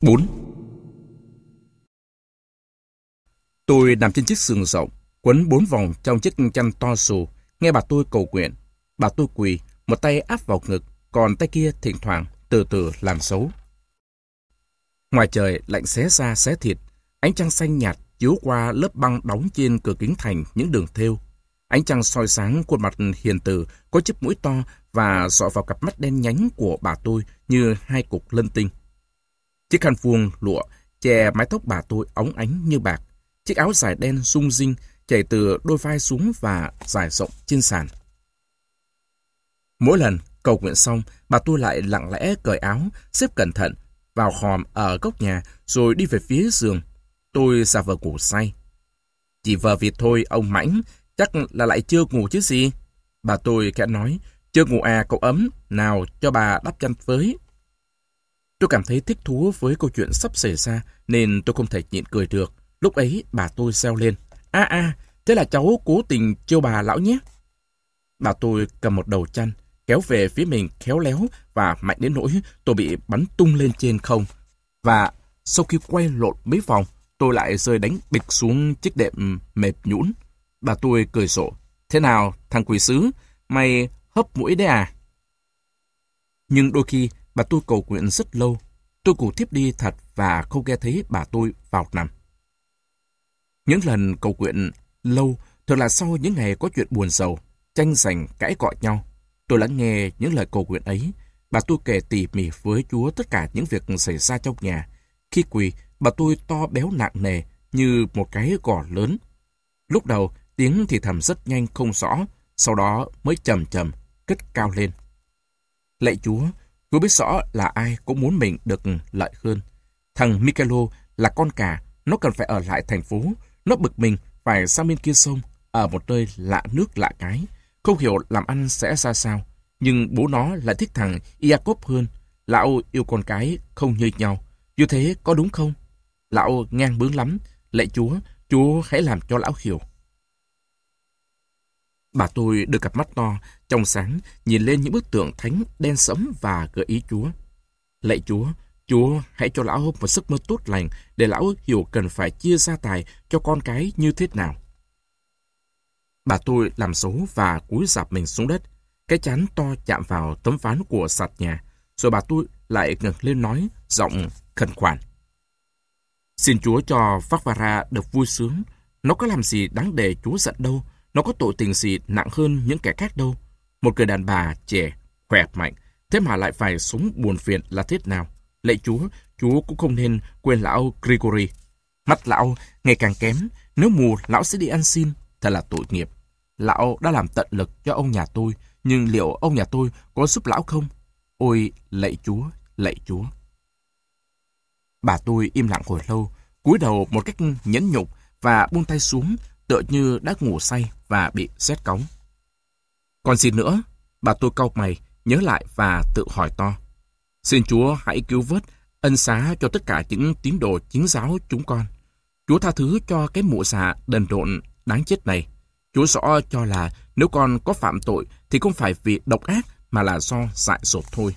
4. Tôi nằm trên chiếc giường rộng, quấn bốn vòng trong chiếc chăn to xù, nghe bà tôi cầu nguyện. Bà tôi quỳ, một tay áp vào ngực, còn tay kia thỉnh thoảng từ từ làm xấu. Ngoài trời lạnh xé da xé thịt, ánh trăng xanh nhạt chiếu qua lớp băng đóng trên cửa kính thành những đường thêu. Ánh trăng soi sáng khuôn mặt hiền từ có chiếc mũi to và dọi vào cặp mắt đen nhánh của bà tôi như hai cục lân tinh. Chiếc khăn vuông lụa che mái tóc bà tôi óng ánh như bạc. Chiếc áo dài đen rung rinh chảy từ đôi vai xuống và dài rộng trên sàn. Mỗi lần cầu nguyện xong, bà tôi lại lặng lẽ cởi áo, xếp cẩn thận, vào hòm ở góc nhà, rồi đi về phía giường. Tôi giả vờ ngủ say. Chỉ vờ việc thôi, ông Mãnh, chắc là lại chưa ngủ chứ gì. Bà tôi khẽ nói, chưa ngủ à cậu ấm, nào cho bà đắp chăn với. Tôi cảm thấy thích thú với câu chuyện sắp xảy ra, nên tôi không thể nhịn cười được. Lúc ấy, bà tôi reo lên. a a thế là cháu cố tình chiêu bà lão nhé. Bà tôi cầm một đầu chăn, kéo về phía mình khéo léo và mạnh đến nỗi tôi bị bắn tung lên trên không. Và sau khi quay lộn mấy vòng, tôi lại rơi đánh bịch xuống chiếc đệm mệt nhũn. Bà tôi cười rộ. Thế nào, thằng quỷ sứ, mày hấp mũi đấy à? Nhưng đôi khi bà tôi cầu nguyện rất lâu. Tôi ngủ tiếp đi thật và không nghe thấy bà tôi vào nằm. Những lần cầu nguyện lâu thường là sau những ngày có chuyện buồn sầu, tranh giành cãi cọ nhau. Tôi lắng nghe những lời cầu nguyện ấy. Bà tôi kể tỉ mỉ với Chúa tất cả những việc xảy ra trong nhà. Khi quỳ, bà tôi to béo nặng nề như một cái gò lớn. Lúc đầu, tiếng thì thầm rất nhanh không rõ, sau đó mới chầm chầm, cất cao lên. Lạy Chúa, Hứa biết rõ là ai cũng muốn mình được lợi hơn. Thằng Michelo là con cả, nó cần phải ở lại thành phố. Nó bực mình phải sang bên kia sông, ở một nơi lạ nước lạ cái. Không hiểu làm ăn sẽ ra sao. Nhưng bố nó lại thích thằng Iacob hơn. Lão yêu con cái không như nhau. Như thế có đúng không? Lão ngang bướng lắm. Lạy Chúa, Chúa hãy làm cho lão hiểu. Bà tôi đưa cặp mắt to, trong sáng, nhìn lên những bức tượng thánh đen sẫm và gợi ý Chúa. Lạy Chúa, Chúa hãy cho lão một giấc mơ tốt lành để lão hiểu cần phải chia gia tài cho con cái như thế nào. Bà tôi làm xấu và cúi dạp mình xuống đất. Cái chán to chạm vào tấm ván của sạt nhà. Rồi bà tôi lại ngẩng lên nói, giọng khẩn khoản. Xin Chúa cho Vara được vui sướng. Nó có làm gì đáng để Chúa giận đâu. Nó có tội tình gì nặng hơn những kẻ khác đâu. Một người đàn bà trẻ, khỏe mạnh, thế mà lại phải sống buồn phiền là thế nào? Lạy Chúa, Chúa cũng không nên quên lão Grigory. Mắt lão ngày càng kém, nếu mù lão sẽ đi ăn xin, thật là tội nghiệp. Lão đã làm tận lực cho ông nhà tôi, nhưng liệu ông nhà tôi có giúp lão không? Ôi, lạy Chúa, lạy Chúa. Bà tôi im lặng hồi lâu, cúi đầu một cách nhẫn nhục và buông tay xuống, tựa như đã ngủ say và bị xét cóng. Còn gì nữa? Bà tôi cau mày, nhớ lại và tự hỏi to. Xin Chúa hãy cứu vớt, ân xá cho tất cả những tín đồ chính giáo chúng con. Chúa tha thứ cho cái mụ xà đần độn đáng chết này. Chúa rõ cho là nếu con có phạm tội thì không phải vì độc ác mà là do dại dột thôi.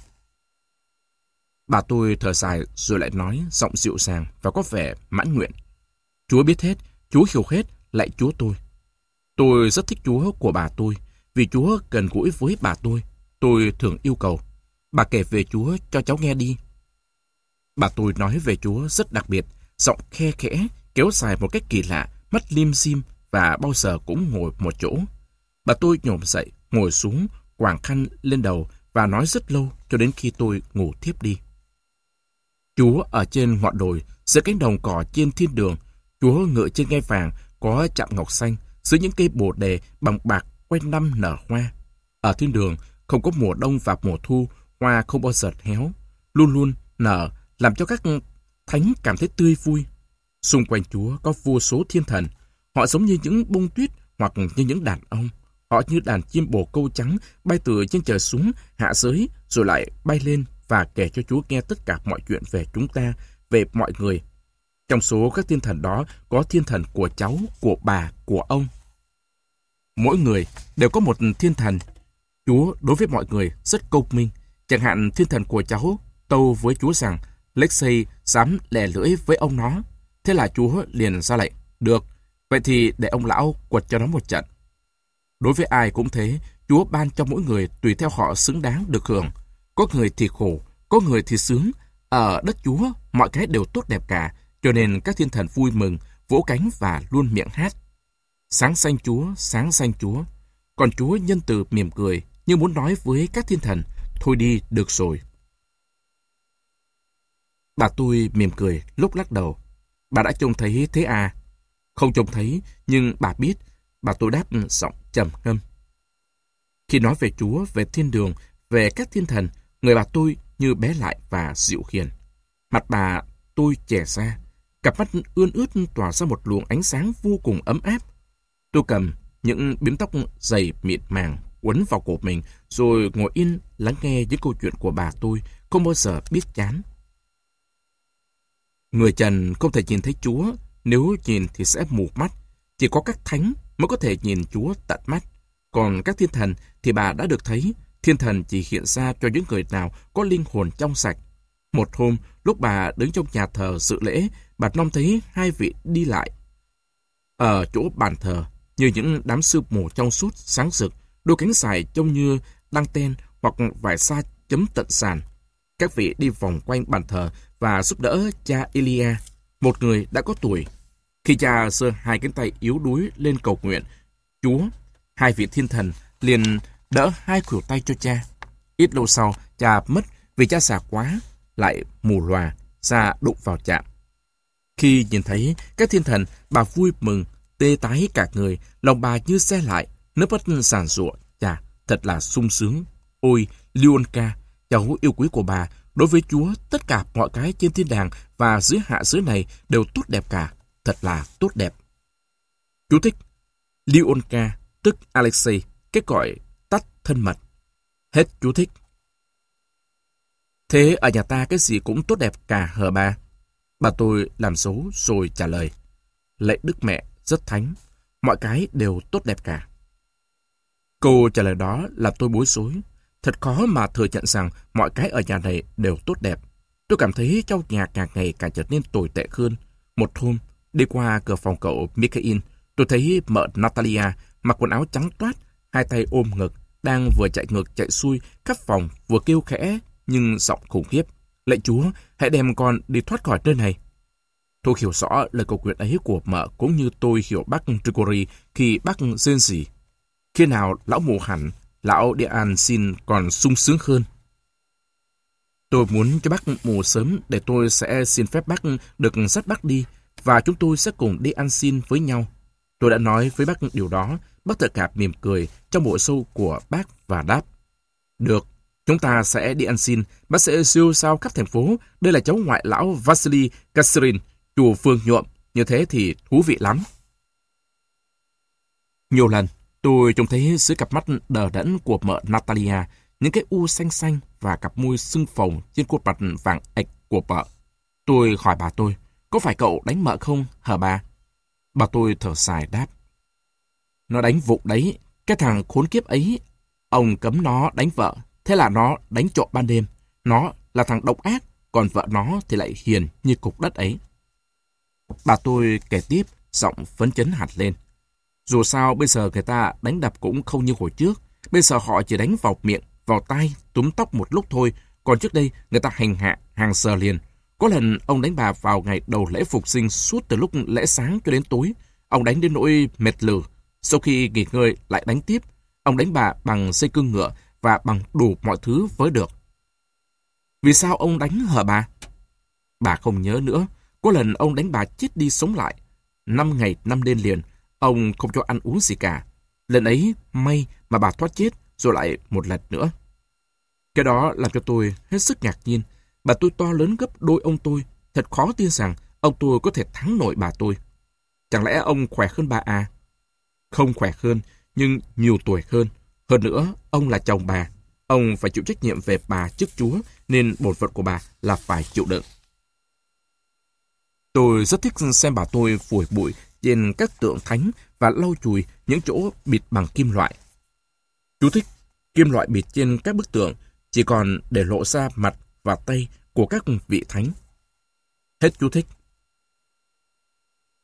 Bà tôi thở dài rồi lại nói giọng dịu dàng và có vẻ mãn nguyện. Chúa biết hết, Chúa hiểu hết, lại Chúa tôi. Tôi rất thích Chúa của bà tôi, vì Chúa gần gũi với bà tôi. Tôi thường yêu cầu, bà kể về Chúa cho cháu nghe đi. Bà tôi nói về Chúa rất đặc biệt, giọng khe khẽ, kéo dài một cách kỳ lạ, mắt lim dim và bao giờ cũng ngồi một chỗ. Bà tôi nhổm dậy, ngồi xuống, quàng khăn lên đầu và nói rất lâu cho đến khi tôi ngủ thiếp đi. Chúa ở trên ngọn đồi, giữa cánh đồng cỏ trên thiên đường, Chúa ngựa trên ngai vàng có chạm ngọc xanh, dưới những cây bồ đề bằng bạc quanh năm nở hoa. Ở thiên đường, không có mùa đông và mùa thu, hoa không bao giờ héo, luôn luôn nở, làm cho các thánh cảm thấy tươi vui. Xung quanh Chúa có vô số thiên thần, họ giống như những bông tuyết hoặc như những đàn ông. Họ như đàn chim bồ câu trắng bay từ trên trời xuống, hạ giới, rồi lại bay lên và kể cho Chúa nghe tất cả mọi chuyện về chúng ta, về mọi người. Trong số các thiên thần đó có thiên thần của cháu, của bà, của ông. Mỗi người đều có một thiên thần. Chúa đối với mọi người rất công minh. Chẳng hạn thiên thần của cháu tâu với Chúa rằng Lexey dám lè lưỡi với ông nó. Thế là chúa liền ra lệnh. Được, vậy thì để ông lão quật cho nó một trận. Đối với ai cũng thế, Chúa ban cho mỗi người tùy theo họ xứng đáng được hưởng. Có người thì khổ, có người thì sướng. Ở đất Chúa, mọi cái đều tốt đẹp cả, cho nên các thiên thần vui mừng, vỗ cánh và luôn miệng hát. Sáng xanh Chúa, sáng xanh Chúa. Còn Chúa nhân từ mỉm cười, như muốn nói với các thiên thần, thôi đi, được rồi. Bà tôi mỉm cười, lúc lắc đầu. Bà đã trông thấy thế à? Không trông thấy, nhưng bà biết. Bà tôi đáp ừ, giọng trầm ngâm. Khi nói về Chúa, về thiên đường, về các thiên thần, người bà tôi như bé lại và dịu hiền. Mặt bà tôi trẻ ra, cặp mắt ươn ướt tỏa ra một luồng ánh sáng vô cùng ấm áp. Tôi cầm những biếm tóc dày mịn màng quấn vào cổ mình rồi ngồi yên lắng nghe những câu chuyện của bà tôi không bao giờ biết chán. Người trần không thể nhìn thấy Chúa, nếu nhìn thì sẽ mù mắt. Chỉ có các thánh mới có thể nhìn Chúa tận mắt. Còn các thiên thần thì bà đã được thấy, thiên thần chỉ hiện ra cho những người nào có linh hồn trong sạch. Một hôm, lúc bà đứng trong nhà thờ dự lễ, bà trông thấy hai vị đi lại. Ở chỗ bàn thờ, như những đám sư mù trong suốt, sáng rực, đôi cánh dài trông như đăng ten hoặc vải sa chấm tận sàn. Các vị đi vòng quanh bàn thờ và giúp đỡ cha Elia, một người đã có tuổi. Khi cha giơ hai cánh tay yếu đuối lên cầu nguyện, Chúa, hai vị thiên thần liền đỡ hai khuỷu tay cho cha. Ít lâu sau, cha mất vì cha già quá, lại mù lòa, xa đụng vào chạm. Khi nhìn thấy các thiên thần, bà vui mừng, tê tái cả người, lòng bà như xe lại, nước mắt sàn rụa. Chà, thật là sung sướng. Ôi, Leonca, cháu yêu quý của bà, đối với Chúa, tất cả mọi cái trên thiên đàng và dưới hạ dưới này đều tốt đẹp cả. Thật là tốt đẹp. Chú thích Leonca, tức Alexei, cái gọi tắt thân mật. Hết chú thích. Thế ở nhà ta cái gì cũng tốt đẹp cả hờ ba. Bà tôi làm dấu rồi trả lời. Lệ đức mẹ rất thánh, mọi cái đều tốt đẹp cả. Câu trả lời đó là tôi bối rối. Thật khó mà thừa nhận rằng mọi cái ở nhà này đều tốt đẹp. Tôi cảm thấy trong nhà càng ngày càng trở nên tồi tệ hơn. Một hôm, đi qua cửa phòng cậu Mikhail, tôi thấy mợ Natalia mặc quần áo trắng toát, hai tay ôm ngực, đang vừa chạy ngược chạy xuôi khắp phòng vừa kêu khẽ nhưng giọng khủng khiếp. Lạy chúa, hãy đem con đi thoát khỏi nơi này. Tôi hiểu rõ lời cầu nguyện ấy của mợ cũng như tôi hiểu bác Trigori khi bác rên rỉ. Khi nào lão mù hẳn, lão đi an xin còn sung sướng hơn. Tôi muốn cho bác mù sớm để tôi sẽ xin phép bác được dắt bác đi và chúng tôi sẽ cùng đi ăn xin với nhau. Tôi đã nói với bác điều đó, bác thợ cạp mỉm cười trong bộ sâu của bác và đáp. Được, chúng ta sẽ đi ăn xin, bác sẽ siêu sao khắp thành phố. Đây là cháu ngoại lão Vasily Kasserin, chùa Phương Nhuộm, như thế thì thú vị lắm. Nhiều lần, tôi trông thấy dưới cặp mắt đờ đẫn của mợ Natalia, những cái u xanh xanh và cặp môi sưng phồng trên khuôn mặt vàng ạch của vợ. Tôi hỏi bà tôi, có phải cậu đánh mợ không, hả bà? Bà tôi thở dài đáp. Nó đánh vụng đấy, cái thằng khốn kiếp ấy, ông cấm nó đánh vợ, thế là nó đánh trộm ban đêm. Nó là thằng độc ác, còn vợ nó thì lại hiền như cục đất ấy. Bà tôi kể tiếp, giọng phấn chấn hẳn lên. Dù sao bây giờ người ta đánh đập cũng không như hồi trước. Bây giờ họ chỉ đánh vào miệng, vào tay, túm tóc một lúc thôi. Còn trước đây người ta hành hạ hàng giờ liền. Có lần ông đánh bà vào ngày đầu lễ phục sinh suốt từ lúc lễ sáng cho đến tối. Ông đánh đến nỗi mệt lử. Sau khi nghỉ ngơi lại đánh tiếp. Ông đánh bà bằng dây cương ngựa và bằng đủ mọi thứ với được. Vì sao ông đánh hờ bà? Bà không nhớ nữa. Có lần ông đánh bà chết đi sống lại. Năm ngày năm đêm liền, ông không cho ăn uống gì cả. Lần ấy, may mà bà thoát chết, rồi lại một lần nữa. Cái đó làm cho tôi hết sức ngạc nhiên. Bà tôi to lớn gấp đôi ông tôi. Thật khó tin rằng ông tôi có thể thắng nổi bà tôi. Chẳng lẽ ông khỏe hơn bà à? Không khỏe hơn, nhưng nhiều tuổi hơn. Hơn nữa, ông là chồng bà. Ông phải chịu trách nhiệm về bà trước Chúa, nên bổn phận của bà là phải chịu đựng. Tôi rất thích xem bà tôi phủi bụi trên các tượng thánh và lau chùi những chỗ bịt bằng kim loại. Chú thích, kim loại bịt trên các bức tượng chỉ còn để lộ ra mặt và tay của các vị thánh. Hết chú thích.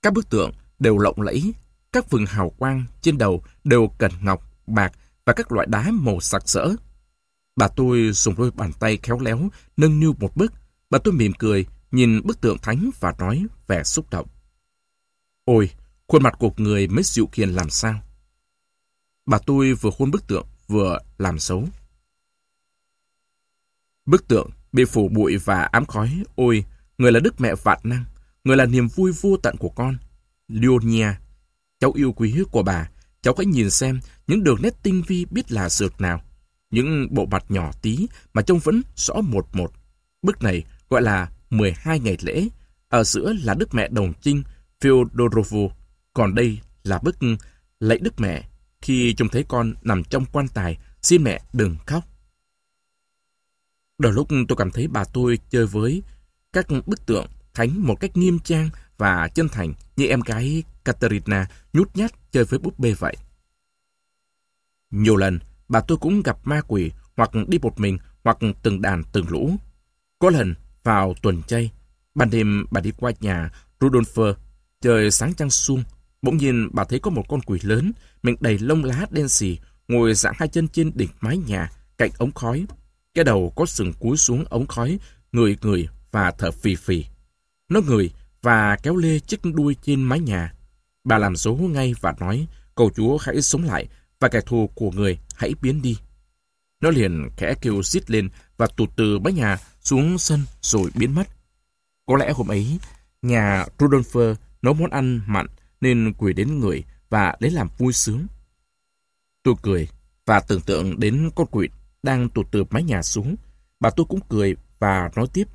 Các bức tượng đều lộng lẫy, các vừng hào quang trên đầu đều cần ngọc, bạc và các loại đá màu sặc sỡ. Bà tôi dùng đôi bàn tay khéo léo nâng niu một bức. Bà tôi mỉm cười, nhìn bức tượng thánh và nói vẻ xúc động. Ôi, khuôn mặt của người mới dịu hiền làm sao? Bà tôi vừa hôn bức tượng, vừa làm xấu. Bức tượng bị phủ bụi và ám khói. Ôi, người là đức mẹ vạn năng, người là niềm vui vô tận của con. Leonia, cháu yêu quý của bà, cháu hãy nhìn xem những đường nét tinh vi biết là dược nào. Những bộ mặt nhỏ tí mà trông vẫn rõ một một. Bức này gọi là 12 ngày lễ. Ở giữa là Đức Mẹ Đồng Trinh Fyodorovu. Còn đây là bức lạy Đức Mẹ khi trông thấy con nằm trong quan tài, xin mẹ đừng khóc. Đôi lúc tôi cảm thấy bà tôi chơi với các bức tượng thánh một cách nghiêm trang và chân thành như em gái Katerina nhút nhát chơi với búp bê vậy. Nhiều lần, bà tôi cũng gặp ma quỷ hoặc đi một mình hoặc từng đàn từng lũ. Có lần, vào tuần chay, ban đêm bà đi qua nhà Rudolfer trời sáng trăng xuông, bỗng nhiên bà thấy có một con quỷ lớn, miệng đầy lông lá đen xì, ngồi dạng hai chân trên đỉnh mái nhà, cạnh ống khói. Cái đầu có sừng cúi xuống ống khói, người người và thở phì phì. Nó người và kéo lê chiếc đuôi trên mái nhà. Bà làm dấu ngay và nói, cầu chúa hãy sống lại và kẻ thù của người hãy biến đi. Nó liền khẽ kêu xít lên và tụt từ mái nhà xuống sân rồi biến mất. Có lẽ hôm ấy, nhà Rudolfer nấu món ăn mặn nên quỷ đến người và lấy làm vui sướng. Tôi cười và tưởng tượng đến con quỷ đang tụt từ mái nhà xuống. Bà tôi cũng cười và nói tiếp.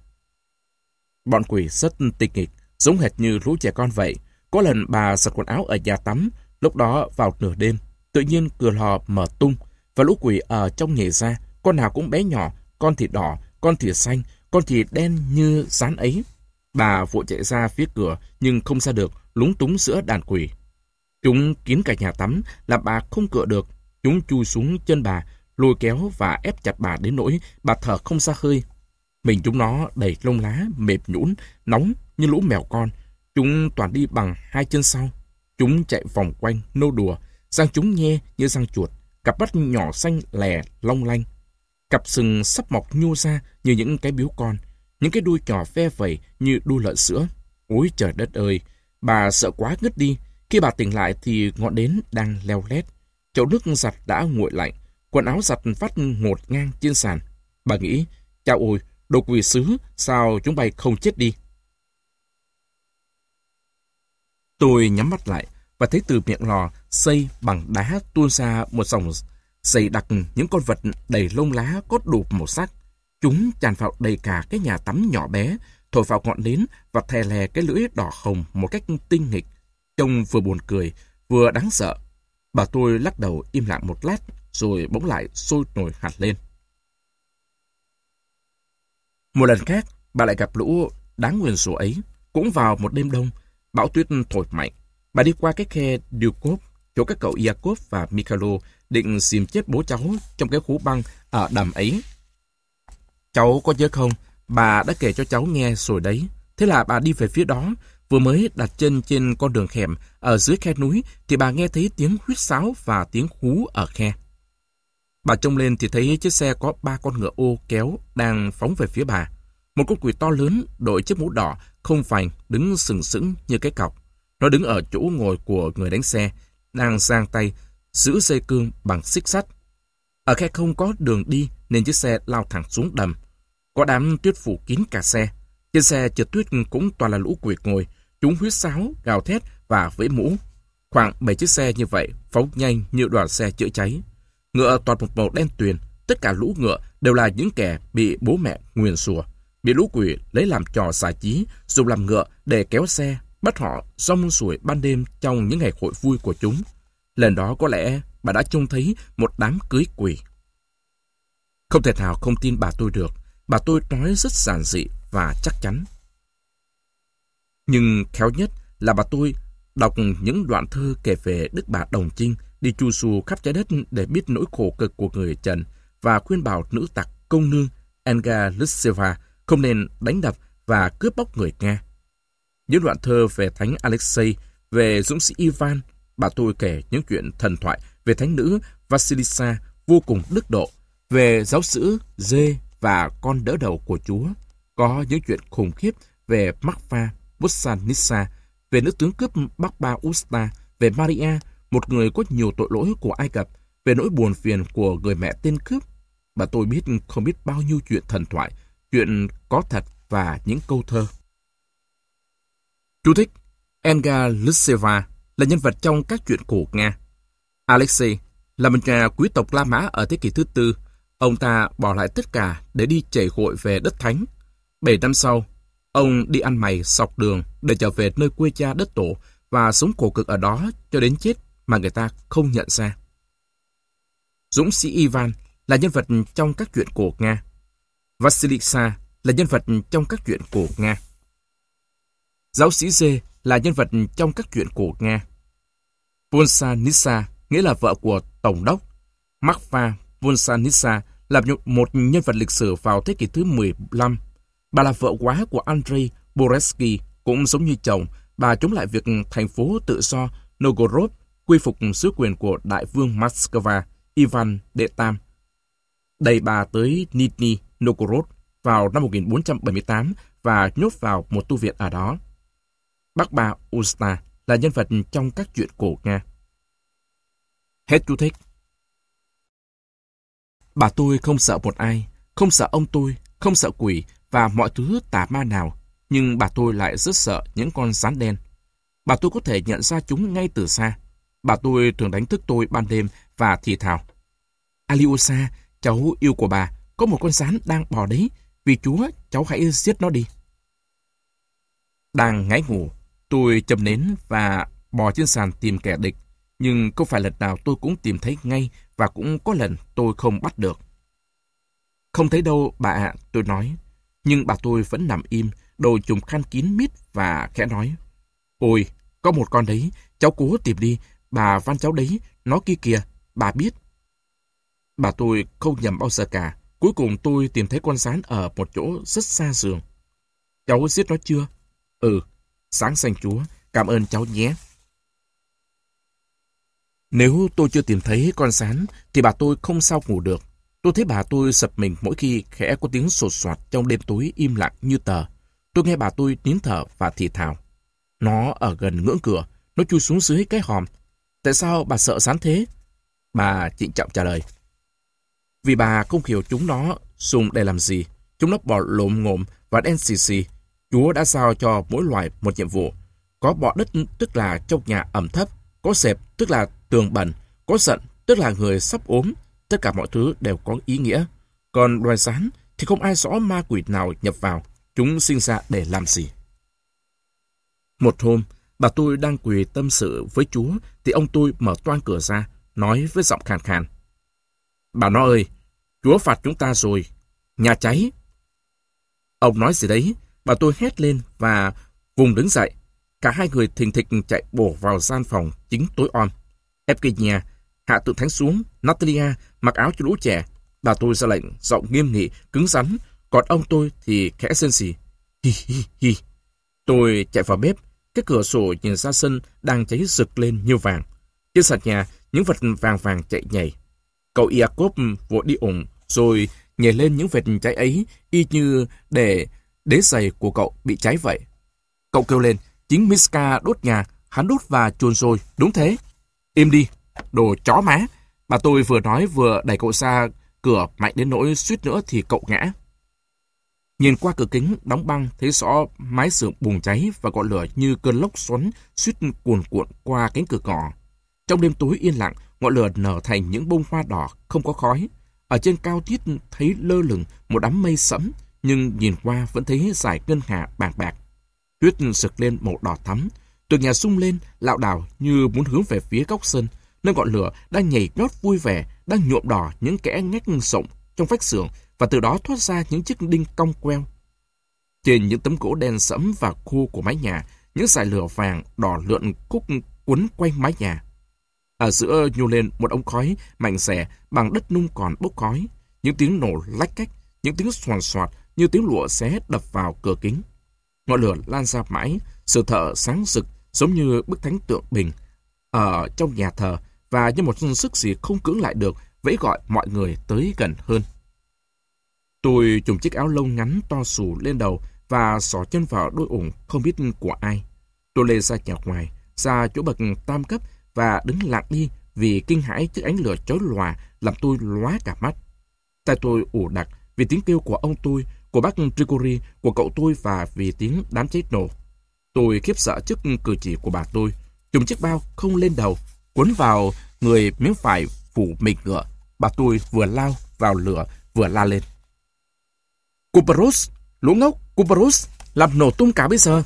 Bọn quỷ rất tinh nghịch, giống hệt như lũ trẻ con vậy. Có lần bà giặt quần áo ở nhà tắm, lúc đó vào nửa đêm, tự nhiên cửa lò mở tung và lũ quỷ ở trong nhảy ra, con nào cũng bé nhỏ, con thì đỏ, con thì xanh, con thì đen như rán ấy. Bà vội chạy ra phía cửa nhưng không ra được, lúng túng giữa đàn quỷ. Chúng kín cả nhà tắm, làm bà không cựa được. Chúng chui xuống chân bà, lôi kéo và ép chặt bà đến nỗi bà thở không ra hơi. Mình chúng nó đầy lông lá, mềm nhũn, nóng như lũ mèo con. Chúng toàn đi bằng hai chân sau. Chúng chạy vòng quanh, nô đùa, răng chúng nhe như răng chuột, cặp mắt nhỏ xanh lè, long lanh. Cặp sừng sắp mọc nhô ra như những cái biếu con, những cái đuôi nhỏ ve vẩy như đuôi lợn sữa. Ôi trời đất ơi, bà sợ quá ngất đi. Khi bà tỉnh lại thì ngọn đến đang leo lét. Chậu nước giặt đã nguội lạnh, quần áo giặt phát ngột ngang trên sàn. Bà nghĩ, chào ôi, đồ quỷ sứ, sao chúng bay không chết đi? Tôi nhắm mắt lại và thấy từ miệng lò xây bằng đá tuôn ra một dòng dày đặc những con vật đầy lông lá cốt đục màu sắc. Chúng tràn vào đầy cả cái nhà tắm nhỏ bé, thổi vào ngọn nến và thè lè cái lưỡi đỏ hồng một cách tinh nghịch. Trông vừa buồn cười, vừa đáng sợ. Bà tôi lắc đầu im lặng một lát, rồi bỗng lại sôi nổi hạt lên. Một lần khác, bà lại gặp lũ đáng nguyền rủa ấy. Cũng vào một đêm đông, bão tuyết thổi mạnh. Bà đi qua cái khe Dukov, chỗ các cậu Yakov và Mikhailo định xìm chết bố cháu trong cái khú băng ở đầm ấy. Cháu có nhớ không? Bà đã kể cho cháu nghe rồi đấy. Thế là bà đi về phía đó, vừa mới đặt chân trên con đường hẻm ở dưới khe núi thì bà nghe thấy tiếng huýt sáo và tiếng hú ở khe. Bà trông lên thì thấy chiếc xe có ba con ngựa ô kéo đang phóng về phía bà. Một con quỷ to lớn đội chiếc mũ đỏ không phành đứng sừng sững như cái cọc. Nó đứng ở chỗ ngồi của người đánh xe, đang giang tay giữ dây cương bằng xích sắt. Ở khe không có đường đi nên chiếc xe lao thẳng xuống đầm. Có đám tuyết phủ kín cả xe. Trên xe trượt tuyết cũng toàn là lũ quỷ ngồi. Chúng huyết sáo, gào thét và vẫy mũ. Khoảng 7 chiếc xe như vậy phóng nhanh như đoàn xe chữa cháy. Ngựa toàn một màu đen tuyền. Tất cả lũ ngựa đều là những kẻ bị bố mẹ nguyền rủa bị lũ quỷ lấy làm trò giải trí, dùng làm ngựa để kéo xe, bắt họ rong ruổi ban đêm trong những ngày hội vui của chúng. Lần đó có lẽ bà đã trông thấy một đám cưới quỷ. Không thể nào không tin bà tôi được. Bà tôi nói rất giản dị và chắc chắn. Nhưng khéo nhất là bà tôi đọc những đoạn thơ kể về Đức bà Đồng Trinh đi chu du khắp trái đất để biết nỗi khổ cực của người Trần và khuyên bảo nữ tặc công nương Enga Lutseva không nên đánh đập và cướp bóc người Nga, những đoạn thơ về thánh Alexei, về dũng sĩ Ivan. Bà tôi kể những chuyện thần thoại về thánh nữ Vasilisa vô cùng đức độ, về giáo sứ Dê và con đỡ đầu của Chúa. Có những chuyện khủng khiếp về Marfa Busanissa, về nữ tướng cướp Bắc Ba Usta, về Maria, một người có nhiều tội lỗi của Ai Cập, về nỗi buồn phiền của người mẹ tên cướp. Bà tôi biết không biết bao nhiêu chuyện thần thoại, chuyện có thật và những câu thơ. Chú thích Enga Lyseva là nhân vật trong các chuyện cổ Nga. Alexei là một nhà quý tộc La Mã ở thế kỷ thứ tư. Ông ta bỏ lại tất cả để đi chảy hội về đất thánh. Bảy năm sau, ông đi ăn mày sọc đường để trở về nơi quê cha đất tổ và sống khổ cực ở đó cho đến chết mà người ta không nhận ra. Dũng sĩ Ivan là nhân vật trong các chuyện cổ Nga. Vasilisa là nhân vật trong các chuyện cổ Nga. Giáo sĩ Dê là nhân vật trong các chuyện cổ Nga. Volsanitsa nghĩa là vợ của Tổng đốc. Marfa Volsanitsa là một nhân vật lịch sử vào thế kỷ thứ 15. Bà là vợ quá của Andrei Boresky, cũng giống như chồng, bà chống lại việc thành phố tự do Novgorod quy phục sứ quyền của đại vương Moscow Ivan Đệ Tam. Đầy bà tới Nizhny Novgorod vào năm 1478 và nhốt vào một tu viện ở đó. Bác bà Usta là nhân vật trong các chuyện cổ Nga. Hết chú thích. Bà tôi không sợ một ai, không sợ ông tôi, không sợ quỷ và mọi thứ tà ma nào, nhưng bà tôi lại rất sợ những con rắn đen. Bà tôi có thể nhận ra chúng ngay từ xa. Bà tôi thường đánh thức tôi ban đêm và thì thào. Aliosa, cháu yêu của bà, có một con rắn đang bò đấy. Vì chúa, cháu hãy giết nó đi. Đang ngáy ngủ, tôi châm nến và bò trên sàn tìm kẻ địch. Nhưng không phải lần nào tôi cũng tìm thấy ngay và cũng có lần tôi không bắt được. Không thấy đâu, bà ạ, tôi nói. Nhưng bà tôi vẫn nằm im, đầu trùm khăn kín mít và khẽ nói. Ôi, có một con đấy, cháu cố tìm đi, bà van cháu đấy, nó kia kìa, bà biết. Bà tôi không nhầm bao giờ cả. Cuối cùng tôi tìm thấy con rán ở một chỗ rất xa giường. Cháu giết nó chưa? Ừ, sáng xanh chúa, cảm ơn cháu nhé. Nếu tôi chưa tìm thấy con rán, thì bà tôi không sao ngủ được. Tôi thấy bà tôi sập mình mỗi khi khẽ có tiếng sột soạt trong đêm tối im lặng như tờ. Tôi nghe bà tôi nín thở và thì thào. Nó ở gần ngưỡng cửa, nó chui xuống dưới cái hòm. Tại sao bà sợ rán thế? Bà trịnh trọng trả lời. Vì bà không hiểu chúng nó dùng để làm gì. Chúng nó bò lộm ngộm và đen xì xì. Chúa đã giao cho mỗi loài một nhiệm vụ. Có bọ đất tức là trong nhà ẩm thấp, có sẹp tức là tường bẩn, có giận tức là người sắp ốm. Tất cả mọi thứ đều có ý nghĩa. Còn loài rắn thì không ai rõ ma quỷ nào nhập vào. Chúng sinh ra để làm gì. Một hôm, bà tôi đang quỳ tâm sự với Chúa thì ông tôi mở toan cửa ra, nói với giọng khàn khàn. Bà nó ơi, Chúa phạt chúng ta rồi. Nhà cháy. Ông nói gì đấy, bà tôi hét lên và vùng đứng dậy. Cả hai người thình thịch chạy bổ vào gian phòng chính tối om. Evgenia hạ tự thánh xuống, Natalia mặc áo cho lũ trẻ. Bà tôi ra lệnh, giọng nghiêm nghị, cứng rắn, còn ông tôi thì khẽ sơn xì. Hi hi hi. Tôi chạy vào bếp, cái cửa sổ nhìn ra sân đang cháy rực lên như vàng. Trên sàn nhà, những vật vàng vàng chạy nhảy. Cậu Iacob vội đi ủng, rồi nhảy lên những vệt cháy ấy y như để đế giày của cậu bị cháy vậy. Cậu kêu lên, chính Miska đốt nhà, hắn đốt và chuồn rồi, đúng thế. Im đi, đồ chó má. Bà tôi vừa nói vừa đẩy cậu ra cửa mạnh đến nỗi suýt nữa thì cậu ngã. Nhìn qua cửa kính đóng băng thấy rõ mái xưởng bùng cháy và ngọn lửa như cơn lốc xoắn suýt cuồn cuộn qua cánh cửa cỏ. Trong đêm tối yên lặng, ngọn lửa nở thành những bông hoa đỏ không có khói. Ở trên cao tiết thấy lơ lửng một đám mây sẫm, nhưng nhìn qua vẫn thấy dải ngân hà bạc bạc. Tuyết sực lên màu đỏ thắm, tường nhà sung lên, lạo đảo như muốn hướng về phía góc sân, nơi ngọn lửa đang nhảy nhót vui vẻ, đang nhuộm đỏ những kẽ ngách rộng trong vách xưởng và từ đó thoát ra những chiếc đinh cong queo. Trên những tấm gỗ đen sẫm và khô của mái nhà, những sải lửa vàng đỏ lượn khúc quấn quanh mái nhà. Ở giữa nhô lên một ống khói mảnh xẻ bằng đất nung còn bốc khói. Những tiếng nổ lách cách, những tiếng soàn soạt như tiếng lụa xé đập vào cửa kính. Ngọn lửa lan ra mãi, sự thợ sáng rực giống như bức thánh tượng bình ở trong nhà thờ và như một sức gì không cưỡng lại được vẫy gọi mọi người tới gần hơn. Tôi trùng chiếc áo lông ngắn to xù lên đầu và xỏ chân vào đôi ủng không biết của ai. Tôi lê ra nhà ngoài, ra chỗ bậc tam cấp và đứng lặng đi vì kinh hãi trước ánh lửa chói lòa làm tôi lóa cả mắt. Tay tôi ủ đặc vì tiếng kêu của ông tôi, của bác Trigori, của cậu tôi và vì tiếng đám cháy nổ. Tôi khiếp sợ trước cử chỉ của bà tôi. Chùm chiếc bao không lên đầu, cuốn vào người miếng phải phủ mình ngựa. Bà tôi vừa lao vào lửa vừa la lên. Cuperus, lũ ngốc, Cuperus, làm nổ tung cả bây giờ.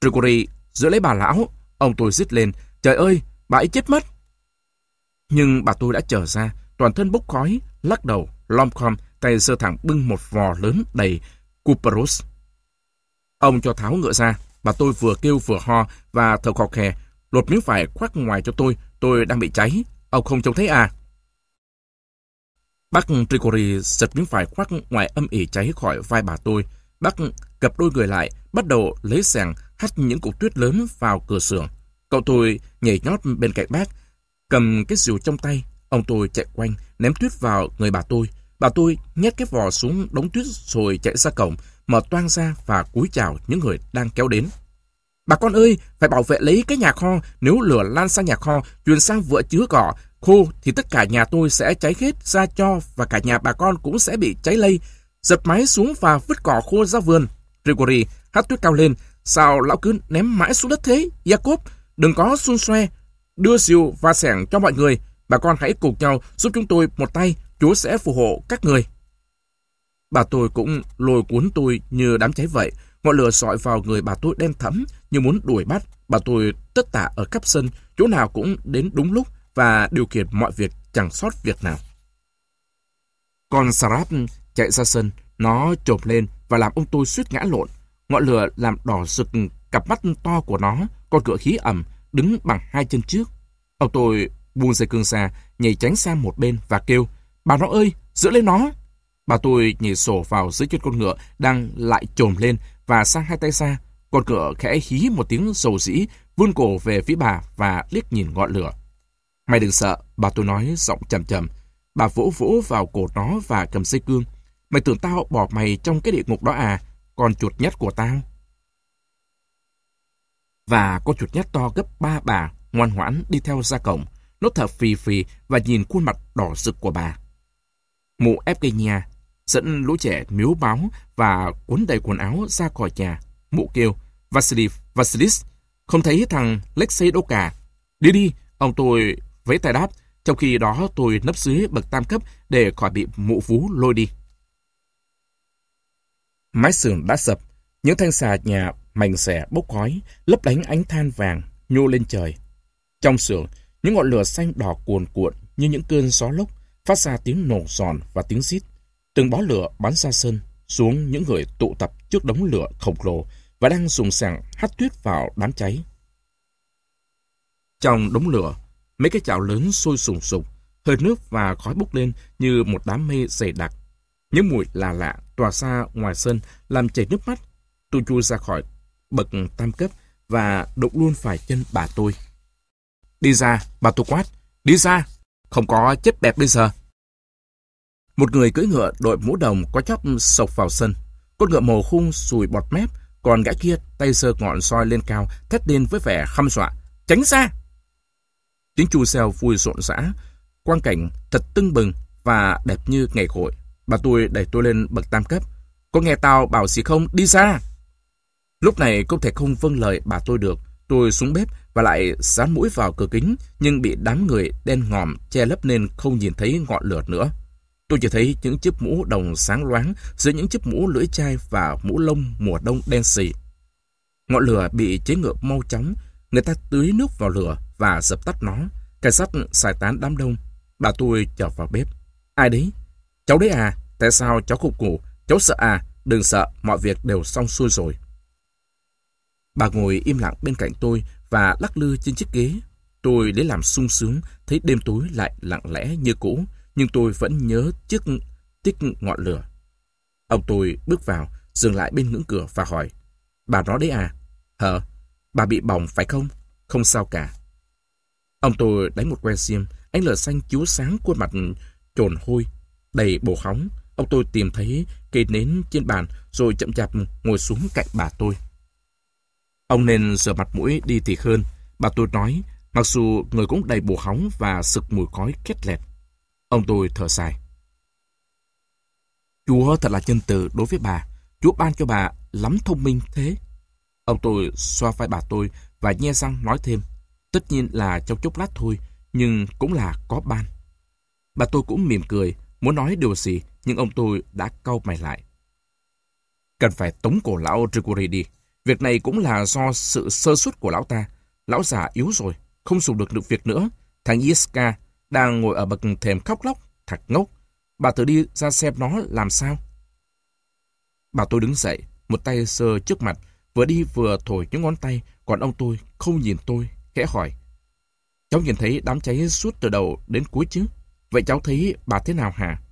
Trigori, giữ lấy bà lão, ông tôi rít lên, trời ơi, bà ấy chết mất. Nhưng bà tôi đã trở ra, toàn thân bốc khói, lắc đầu, lom khom, tay sơ thẳng bưng một vò lớn đầy Cuperus. Ông cho tháo ngựa ra, bà tôi vừa kêu vừa ho và thở khò khè, lột miếng vải khoác ngoài cho tôi, tôi đang bị cháy, ông không trông thấy à? Bác Tricori giật miếng vải khoác ngoài âm ỉ cháy khỏi vai bà tôi. Bác cập đôi người lại, bắt đầu lấy sàng hắt những cục tuyết lớn vào cửa xưởng. Cậu tôi nhảy nhót bên cạnh bác, cầm cái rìu trong tay. Ông tôi chạy quanh, ném tuyết vào người bà tôi. Bà tôi nhét cái vò xuống đống tuyết rồi chạy ra cổng, mở toang ra và cúi chào những người đang kéo đến. Bà con ơi, phải bảo vệ lấy cái nhà kho, nếu lửa lan sang nhà kho, truyền sang vựa chứa cỏ, khô thì tất cả nhà tôi sẽ cháy hết ra cho và cả nhà bà con cũng sẽ bị cháy lây. Giật máy xuống và vứt cỏ khô ra vườn. Grigori hát tuyết cao lên. Sao lão cứ ném mãi xuống đất thế? Jacob, đừng có xun xoe. Đưa siêu và sẻng cho mọi người. Bà con hãy cùng nhau giúp chúng tôi một tay. Chúa sẽ phù hộ các người. Bà tôi cũng lôi cuốn tôi như đám cháy vậy. Ngọn lửa sọi vào người bà tôi đen thẫm như muốn đuổi bắt. Bà tôi tất tả ở khắp sân, chỗ nào cũng đến đúng lúc và điều khiển mọi việc chẳng sót việc nào. Con Sarap chạy ra sân, nó trộm lên và làm ông tôi suýt ngã lộn. Ngọn lửa làm đỏ rực cặp mắt to của nó, con cửa khí ẩm, đứng bằng hai chân trước. Ông tôi buông dây cương xa, nhảy tránh sang một bên và kêu, bà nó ơi, giữ lấy nó. Bà tôi nhảy sổ vào dưới chân con ngựa, đang lại trồm lên và sang hai tay xa. Con ngựa khẽ hí một tiếng dầu dĩ, vươn cổ về phía bà và liếc nhìn ngọn lửa. Mày đừng sợ, bà tôi nói giọng trầm trầm. Bà vỗ vỗ vào cổ nó và cầm dây cương. Mày tưởng tao bỏ mày trong cái địa ngục đó à? Con chuột nhắt của tao. Và con chuột nhắt to gấp ba bà, ngoan ngoãn đi theo ra cổng. Nó thở phì phì và nhìn khuôn mặt đỏ rực của bà. Mụ ép cây nhà, dẫn lũ trẻ miếu báo và cuốn đầy quần áo ra khỏi nhà. Mụ kêu, Vasily, Vasilis, không thấy thằng Lexei đâu cả. Đi đi, ông tôi với tay đáp, trong khi đó tôi nấp dưới bậc tam cấp để khỏi bị mụ vú lôi đi. Mái sườn đã sập, những thanh xà nhà mảnh xẻ bốc khói, lấp lánh ánh than vàng, nhô lên trời. Trong xưởng những ngọn lửa xanh đỏ cuồn cuộn như những cơn gió lốc, phát ra tiếng nổ giòn và tiếng xít. Từng bó lửa bắn ra sân, xuống những người tụ tập trước đống lửa khổng lồ và đang dùng sàng hắt tuyết vào đám cháy. Trong đống lửa, Mấy cái chảo lớn sôi sùng sục, hơi nước và khói bốc lên như một đám mây dày đặc. Những mùi lạ lạ tỏa ra ngoài sân làm chảy nước mắt. Tôi chui ra khỏi bậc tam cấp và đụng luôn phải chân bà tôi. Đi ra, bà tôi quát. Đi ra, không có chết bẹp bây giờ. Một người cưỡi ngựa đội mũ đồng có chóp sộc vào sân. Con ngựa mồ khung sùi bọt mép, còn gã kia tay sơ ngọn soi lên cao, thét lên với vẻ khăm dọa. Tránh ra! Tiếng chu xeo vui rộn rã, quang cảnh thật tưng bừng và đẹp như ngày hội. Bà tôi đẩy tôi lên bậc tam cấp. Có nghe tao bảo gì không? Đi ra! Lúc này không thể không vâng lời bà tôi được. Tôi xuống bếp và lại dán mũi vào cửa kính, nhưng bị đám người đen ngòm che lấp nên không nhìn thấy ngọn lửa nữa. Tôi chỉ thấy những chiếc mũ đồng sáng loáng giữa những chiếc mũ lưỡi chai và mũ lông mùa đông đen xì. Ngọn lửa bị chế ngựa mau chóng, người ta tưới nước vào lửa và dập tắt nó. Cảnh sát xài tán đám đông. Bà tôi trở vào bếp. Ai đấy? Cháu đấy à? Tại sao cháu không ngủ? Cháu sợ à? Đừng sợ, mọi việc đều xong xuôi rồi. Bà ngồi im lặng bên cạnh tôi và lắc lư trên chiếc ghế. Tôi lấy làm sung sướng, thấy đêm tối lại lặng lẽ như cũ, nhưng tôi vẫn nhớ chiếc tích ngọn lửa. Ông tôi bước vào, dừng lại bên ngưỡng cửa và hỏi, Bà nói đấy à? Hờ, bà bị bỏng phải không? Không sao cả. Ông tôi đánh một que xiêm, ánh lửa xanh chiếu sáng khuôn mặt trồn hôi, đầy bồ hóng. Ông tôi tìm thấy cây nến trên bàn rồi chậm chạp ngồi xuống cạnh bà tôi. Ông nên rửa mặt mũi đi thì hơn. Bà tôi nói, mặc dù người cũng đầy bồ hóng và sực mùi khói kết lẹt. Ông tôi thở dài. Chúa thật là chân từ đối với bà. Chúa ban cho bà lắm thông minh thế. Ông tôi xoa vai bà tôi và nhe răng nói thêm. Tất nhiên là trong chốc lát thôi, nhưng cũng là có ban. Bà tôi cũng mỉm cười, muốn nói điều gì, nhưng ông tôi đã cau mày lại. Cần phải tống cổ lão Trigori đi. Việc này cũng là do sự sơ suất của lão ta. Lão già yếu rồi, không dùng được được việc nữa. Thằng Iska đang ngồi ở bậc thềm khóc lóc, thật ngốc. Bà thử đi ra xem nó làm sao. Bà tôi đứng dậy, một tay sơ trước mặt, vừa đi vừa thổi những ngón tay, còn ông tôi không nhìn tôi, khẽ hỏi. Cháu nhìn thấy đám cháy suốt từ đầu đến cuối chứ? Vậy cháu thấy bà thế nào hả?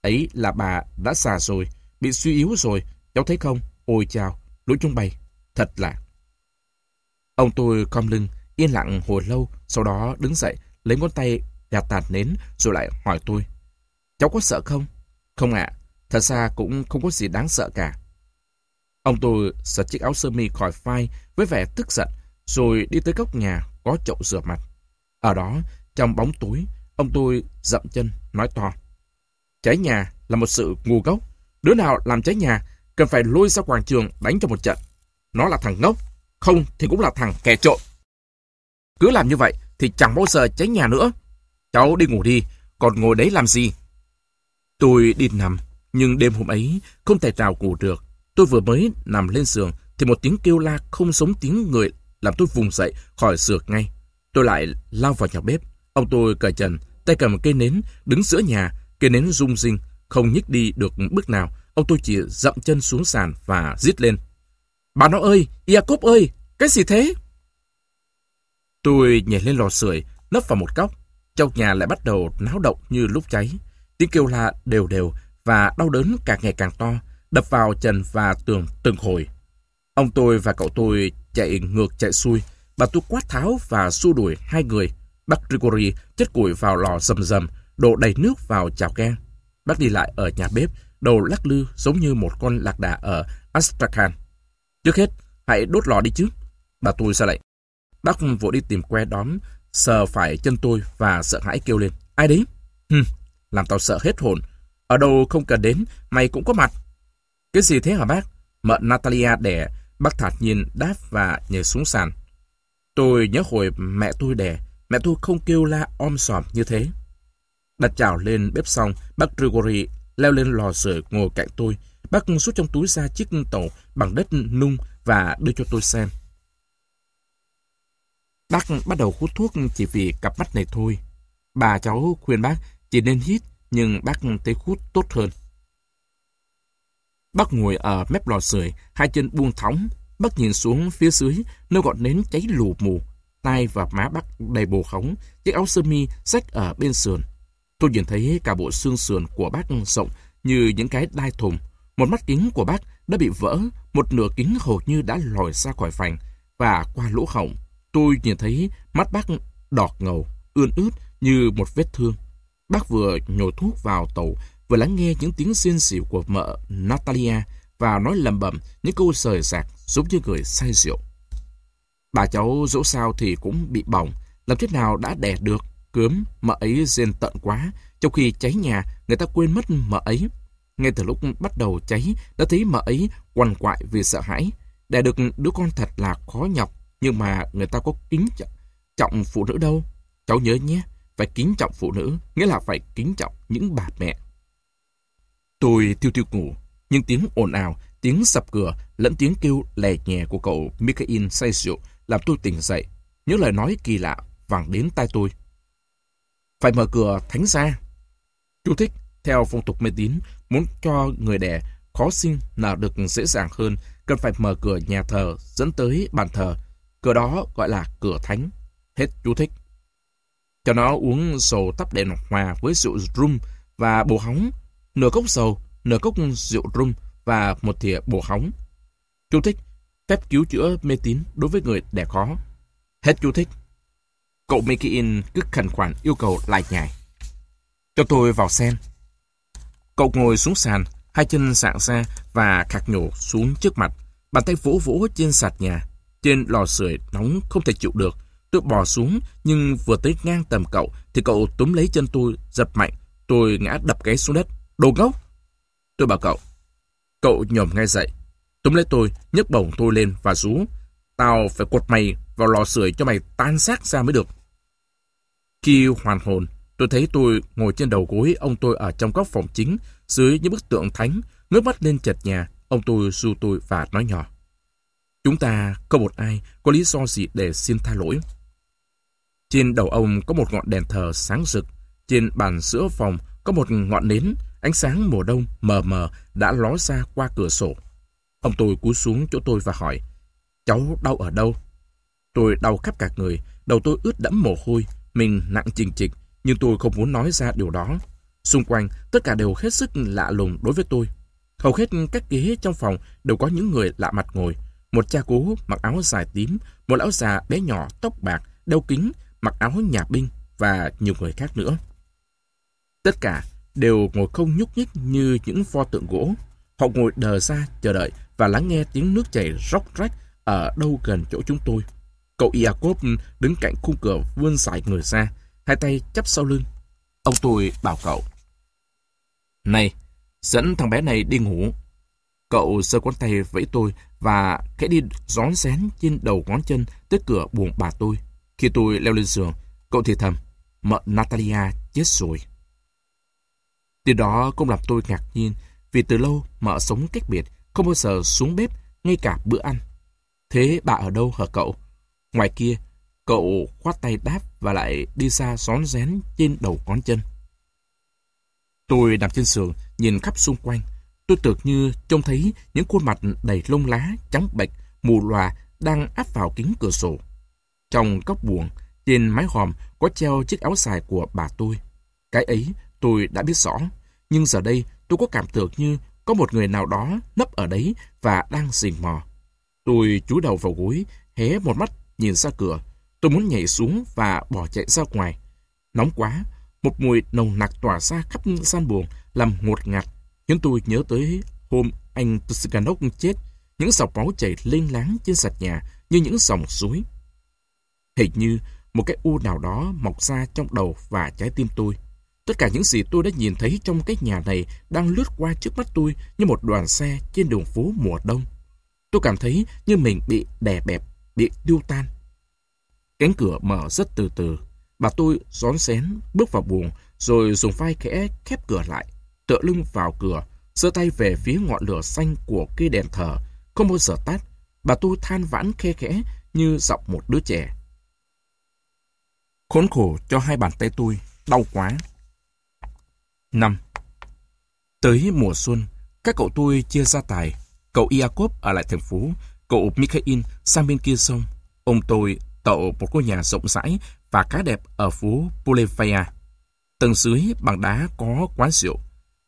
Ấy là bà đã già rồi, bị suy yếu rồi, cháu thấy không? Ôi chào, lũ chúng bay, thật là... Ông tôi cong lưng, yên lặng hồi lâu, sau đó đứng dậy, lấy ngón tay gạt tàn nến, rồi lại hỏi tôi. Cháu có sợ không? Không ạ, thật ra cũng không có gì đáng sợ cả. Ông tôi giật chiếc áo sơ mi khỏi vai với vẻ tức giận, rồi đi tới góc nhà có chậu rửa mặt. Ở đó, trong bóng tối, ông tôi dậm chân, nói to. Cháy nhà là một sự ngu gốc. Đứa nào làm cháy nhà cần phải lôi ra quảng trường đánh cho một trận. Nó là thằng ngốc, không thì cũng là thằng kẻ trộm. Cứ làm như vậy thì chẳng bao giờ cháy nhà nữa. Cháu đi ngủ đi, còn ngồi đấy làm gì? Tôi đi nằm, nhưng đêm hôm ấy không thể nào ngủ được. Tôi vừa mới nằm lên giường thì một tiếng kêu la không giống tiếng người làm tôi vùng dậy khỏi giường ngay. Tôi lại lao vào nhà bếp. Ông tôi cởi trần, tay cầm cây nến, đứng giữa nhà, cây nến rung rinh, không nhích đi được bước nào. Ông tôi chỉ dậm chân xuống sàn và rít lên. Bà nó ơi, Iacob ơi, cái gì thế? Tôi nhảy lên lò sưởi, nấp vào một góc. Trong nhà lại bắt đầu náo động như lúc cháy. Tiếng kêu la đều đều và đau đớn càng ngày càng to, đập vào trần và tường từng hồi. Ông tôi và cậu tôi chạy ngược chạy xuôi, bà tôi quát tháo và xua đuổi hai người. Bác Grigori chất củi vào lò rầm rầm, đổ đầy nước vào chảo gan. Bác đi lại ở nhà bếp, đầu lắc lư giống như một con lạc đà ở Astrakhan. Trước hết, hãy đốt lò đi chứ. Bà tôi ra lệnh. Bác vội đi tìm que đóm, sờ phải chân tôi và sợ hãi kêu lên. Ai đấy? Hừm, làm tao sợ hết hồn. Ở đâu không cần đến, mày cũng có mặt. Cái gì thế hả bác? Mợ Natalia đẻ, bác thản nhiên đáp và nhảy xuống sàn. Tôi nhớ hồi mẹ tôi đẻ, mẹ tôi không kêu la om sòm như thế. Đặt chảo lên bếp xong, bác Grigori leo lên lò sưởi ngồi cạnh tôi. Bác rút trong túi ra chiếc tàu bằng đất nung và đưa cho tôi xem. Bác bắt đầu hút thuốc chỉ vì cặp mắt này thôi. Bà cháu khuyên bác chỉ nên hít, nhưng bác thấy hút tốt hơn. Bác ngồi ở mép lò sưởi, hai chân buông thõng. Bác nhìn xuống phía dưới, nơi gọn nến cháy lù mù. Tai và má bác đầy bồ khống, chiếc áo sơ mi rách ở bên sườn. Tôi nhìn thấy cả bộ xương sườn của bác rộng như những cái đai thùng. Một mắt kính của bác đã bị vỡ, một nửa kính hầu như đã lòi ra khỏi phành và qua lỗ hổng. Tôi nhìn thấy mắt bác đọt ngầu, ươn ướt như một vết thương. Bác vừa nhồi thuốc vào tàu, vừa lắng nghe những tiếng xin xỉu của mợ Natalia và nói lầm bầm những câu sời sạc giống như người say rượu. Bà cháu dẫu sao thì cũng bị bỏng, làm thế nào đã đẻ được, cướm, mợ ấy rên tận quá, trong khi cháy nhà, người ta quên mất mợ ấy. Ngay từ lúc bắt đầu cháy, đã thấy mợ ấy quằn quại vì sợ hãi. Đẻ được đứa con thật là khó nhọc, nhưng mà người ta có kính trọng phụ nữ đâu. Cháu nhớ nhé, phải kính trọng phụ nữ, nghĩa là phải kính trọng những bà mẹ. Tôi tiêu tiêu ngủ, nhưng tiếng ồn ào, tiếng sập cửa lẫn tiếng kêu lè nhẹ của cậu Mikhail say rượu làm tôi tỉnh dậy. Những lời nói kỳ lạ vang đến tai tôi. Phải mở cửa thánh ra. Chú thích, theo phong tục mê tín, muốn cho người đẻ khó sinh nào được dễ dàng hơn, cần phải mở cửa nhà thờ dẫn tới bàn thờ. Cửa đó gọi là cửa thánh. Hết chú thích. Cho nó uống dầu tắp đèn hòa với rượu rum và bồ hóng, nửa cốc dầu, nửa cốc rượu rum và một thìa bồ hóng. Chú thích, phép cứu chữa mê tín đối với người đẻ khó. Hết chú thích. Cậu Mickey cứ khẩn khoản yêu cầu lại nhảy. Cho tôi vào xem. Cậu ngồi xuống sàn, hai chân sạng ra và khạc nhổ xuống trước mặt. Bàn tay vỗ vỗ trên sạt nhà. Trên lò sưởi nóng không thể chịu được. Tôi bò xuống, nhưng vừa tới ngang tầm cậu, thì cậu túm lấy chân tôi, giật mạnh. Tôi ngã đập gáy xuống đất. Đồ ngốc! Tôi bảo cậu. Cậu nhổm ngay dậy. Túm lấy tôi, nhấc bổng tôi lên và rú. Tao phải cột mày vào lò sưởi cho mày tan xác ra mới được. Khi hoàn hồn, tôi thấy tôi ngồi trên đầu gối ông tôi ở trong góc phòng chính, dưới những bức tượng thánh, ngước mắt lên chật nhà, ông tôi ru tôi và nói nhỏ. Chúng ta không một ai có lý do gì để xin tha lỗi. Trên đầu ông có một ngọn đèn thờ sáng rực, trên bàn giữa phòng có một ngọn nến, ánh sáng mùa đông mờ mờ đã ló ra qua cửa sổ. Ông tôi cú xuống chỗ tôi và hỏi, cháu đau ở đâu? Tôi đau khắp cả người, đầu tôi ướt đẫm mồ hôi, mình nặng chình chịch, nhưng tôi không muốn nói ra điều đó. Xung quanh, tất cả đều hết sức lạ lùng đối với tôi. Hầu hết các ghế trong phòng đều có những người lạ mặt ngồi. Một cha cố mặc áo dài tím, một lão già bé nhỏ, tóc bạc, đeo kính, mặc áo nhà binh và nhiều người khác nữa. Tất cả đều ngồi không nhúc nhích như những pho tượng gỗ. Họ ngồi đờ ra chờ đợi và lắng nghe tiếng nước chảy róc rách ở đâu gần chỗ chúng tôi. Cậu Iacob đứng cạnh khung cửa vươn dài người ra, hai tay chắp sau lưng. Ông tôi bảo cậu. Này, dẫn thằng bé này đi ngủ. Cậu giơ ngón tay vẫy tôi và khẽ đi rón rén trên đầu ngón chân tới cửa buồng bà tôi. Khi tôi leo lên giường, cậu thì thầm, mợ Natalia chết rồi. Điều đó cũng làm tôi ngạc nhiên, vì từ lâu mợ sống cách biệt, không bao giờ xuống bếp, ngay cả bữa ăn. Thế bà ở đâu hả cậu? Ngoài kia, cậu khoát tay đáp và lại đi xa xón rén trên đầu ngón chân. Tôi nằm trên giường, nhìn khắp xung quanh. Tôi tưởng như trông thấy những khuôn mặt đầy lông lá, trắng bệch, mù lòa đang áp vào kính cửa sổ. Trong góc buồng, trên mái hòm có treo chiếc áo dài của bà tôi. Cái ấy tôi đã biết rõ, nhưng giờ đây tôi có cảm tưởng như có một người nào đó nấp ở đấy và đang rình mò. Tôi chú đầu vào gối, hé một mắt nhìn ra cửa. Tôi muốn nhảy xuống và bỏ chạy ra ngoài. Nóng quá, một mùi nồng nặc tỏa ra khắp gian buồng, làm ngột ngạt, khiến tôi nhớ tới hôm anh Tusikanok chết, những dòng máu chảy lênh láng trên sạch nhà như những dòng suối. Hình như một cái u nào đó mọc ra trong đầu và trái tim tôi. Tất cả những gì tôi đã nhìn thấy trong cái nhà này đang lướt qua trước mắt tôi như một đoàn xe trên đường phố mùa đông. Tôi cảm thấy như mình bị đè bẹp, bị tiêu tan. Cánh cửa mở rất từ từ. Bà tôi rón rén bước vào buồng, rồi dùng vai khẽ khép cửa lại, tựa lưng vào cửa, giơ tay về phía ngọn lửa xanh của cây đèn thờ, không bao giờ tắt. Bà tôi than vãn khe khẽ như giọng một đứa trẻ. Khốn khổ cho hai bàn tay tôi, đau quá. năm Tới mùa xuân, các cậu tôi chia ra tài. Cậu Iacob ở lại thành phố, cậu Mikhail sang bên kia sông. Ông tôi cậu một ngôi nhà rộng rãi và khá đẹp ở phố Polevaya. Tầng dưới bằng đá có quán rượu.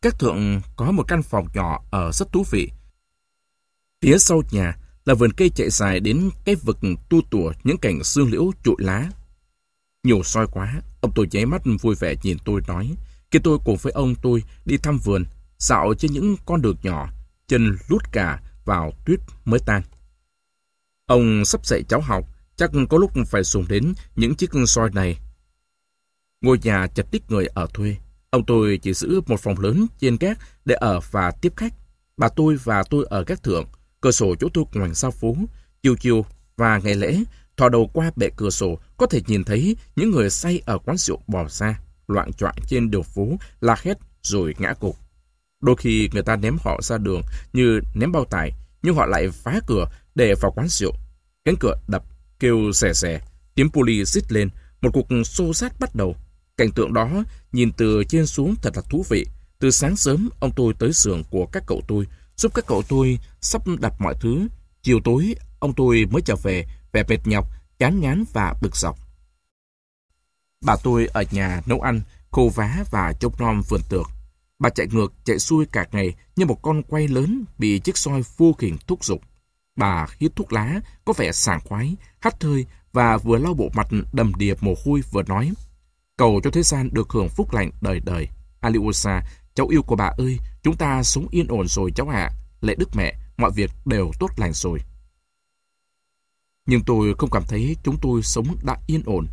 Các thượng có một căn phòng nhỏ ở rất thú vị. Phía sau nhà là vườn cây chạy dài đến cái vực tu tủa những cảnh xương liễu trụi lá. Nhiều soi quá, ông tôi nháy mắt vui vẻ nhìn tôi nói. Khi tôi cùng với ông tôi đi thăm vườn, dạo trên những con đường nhỏ, chân lút cả vào tuyết mới tan. Ông sắp dạy cháu học, chắc có lúc phải dùng đến những chiếc soi này. Ngôi nhà chật tích người ở thuê. Ông tôi chỉ giữ một phòng lớn trên gác để ở và tiếp khách. Bà tôi và tôi ở gác thượng, cửa sổ chỗ tôi ngoài sau phố, chiều chiều và ngày lễ, thò đầu qua bệ cửa sổ có thể nhìn thấy những người say ở quán rượu bò ra, loạn choạng trên đường phố, la hét rồi ngã cục Đôi khi người ta ném họ ra đường như ném bao tải, nhưng họ lại phá cửa để vào quán rượu. Cánh cửa đập, kêu rè rè, tiếng poli xít lên, một cuộc xô sát bắt đầu. Cảnh tượng đó nhìn từ trên xuống thật là thú vị. Từ sáng sớm, ông tôi tới xưởng của các cậu tôi, giúp các cậu tôi sắp đặt mọi thứ. Chiều tối, ông tôi mới trở về, vẻ mệt nhọc, chán ngán và bực dọc. Bà tôi ở nhà nấu ăn, khô vá và trông nom vườn tược. Bà chạy ngược, chạy xuôi cả ngày như một con quay lớn bị chiếc soi vô hình thúc giục. Bà hít thuốc lá, có vẻ sảng khoái, hắt hơi và vừa lau bộ mặt đầm đìa mồ hôi vừa nói. Cầu cho thế gian được hưởng phúc lành đời đời. Aliosa, cháu yêu của bà ơi, chúng ta sống yên ổn rồi cháu ạ. Lệ đức mẹ, mọi việc đều tốt lành rồi. Nhưng tôi không cảm thấy chúng tôi sống đã yên ổn.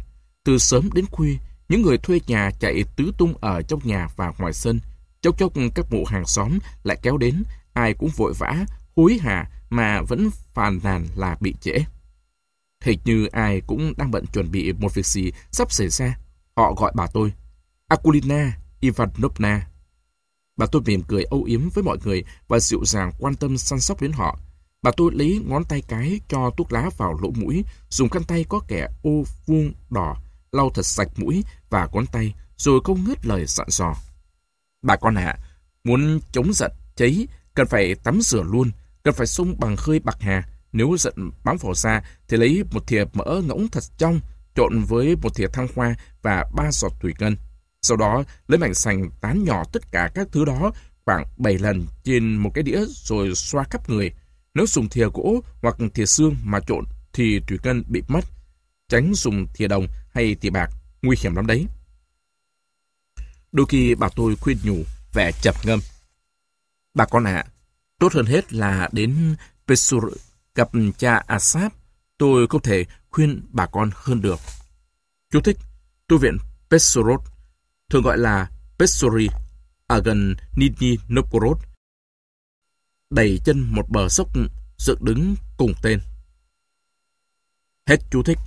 Từ sớm đến khuya, những người thuê nhà chạy tứ tung ở trong nhà và ngoài sân. Chốc chốc các mụ hàng xóm lại kéo đến, ai cũng vội vã, hối hả mà vẫn phàn nàn là bị trễ. Hình như ai cũng đang bận chuẩn bị một việc gì sắp xảy ra. Họ gọi bà tôi, Akulina Ivanovna. Bà tôi mỉm cười âu yếm với mọi người và dịu dàng quan tâm săn sóc đến họ. Bà tôi lấy ngón tay cái cho thuốc lá vào lỗ mũi, dùng khăn tay có kẻ ô vuông đỏ, lau thật sạch mũi và ngón tay, rồi không ngớt lời dặn dò. Bà con ạ, muốn chống giận, cháy, cần phải tắm rửa luôn, cần phải xung bằng khơi bạc hà. Nếu giận bám vào da thì lấy một thìa mỡ ngỗng thật trong, trộn với một thìa thăng hoa và ba giọt thủy ngân. Sau đó, lấy mảnh sành tán nhỏ tất cả các thứ đó khoảng 7 lần trên một cái đĩa rồi xoa khắp người. Nếu dùng thìa gỗ hoặc thìa xương mà trộn thì thủy ngân bị mất. Tránh dùng thìa đồng hay thìa bạc, nguy hiểm lắm đấy. Đôi khi bà tôi khuyên nhủ, vẻ chập ngâm. Bà con ạ, tốt hơn hết là đến Pesur gặp cha Asap. Tôi không thể khuyên bà con hơn được. Chú thích, tu viện Pesorod, thường gọi là Pesori, ở gần Nizhny Novgorod. Đẩy chân một bờ sốc dựng đứng cùng tên. Hết chú thích.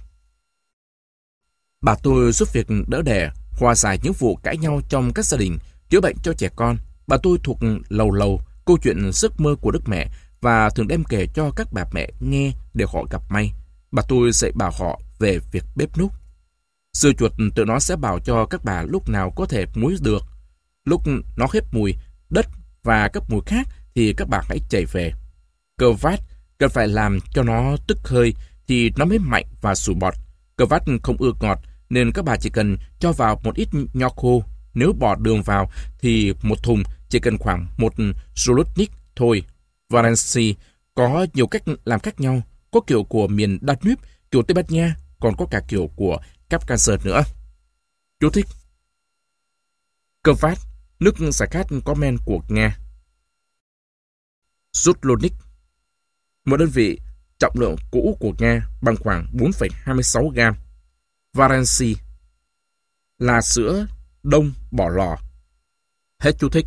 Bà tôi giúp việc đỡ đẻ, hòa giải những vụ cãi nhau trong các gia đình, chữa bệnh cho trẻ con. Bà tôi thuộc lầu lầu, câu chuyện giấc mơ của đức mẹ và thường đem kể cho các bà mẹ nghe để họ gặp may. Bà tôi dạy bảo họ về việc bếp núc. Sư chuột tự nó sẽ bảo cho các bà lúc nào có thể muối được. Lúc nó hết mùi, đất và các mùi khác thì các bà hãy chạy về. Cơ vát cần phải làm cho nó tức hơi thì nó mới mạnh và sủi bọt. Cơ vát không ưa ngọt nên các bà chỉ cần cho vào một ít nho khô. Nếu bỏ đường vào thì một thùng chỉ cần khoảng một Zolotnik thôi. Valenci có nhiều cách làm khác nhau. Có kiểu của miền Danube, kiểu Tây Ban Nha, còn có cả kiểu của Caucasus nữa. Chú thích Cơ phát, nước giải khát có men của Nga. Zutlonik Một đơn vị trọng lượng cũ của Nga bằng khoảng 4,26 gram. Varensi là sữa đông bỏ lò. Hết chú thích.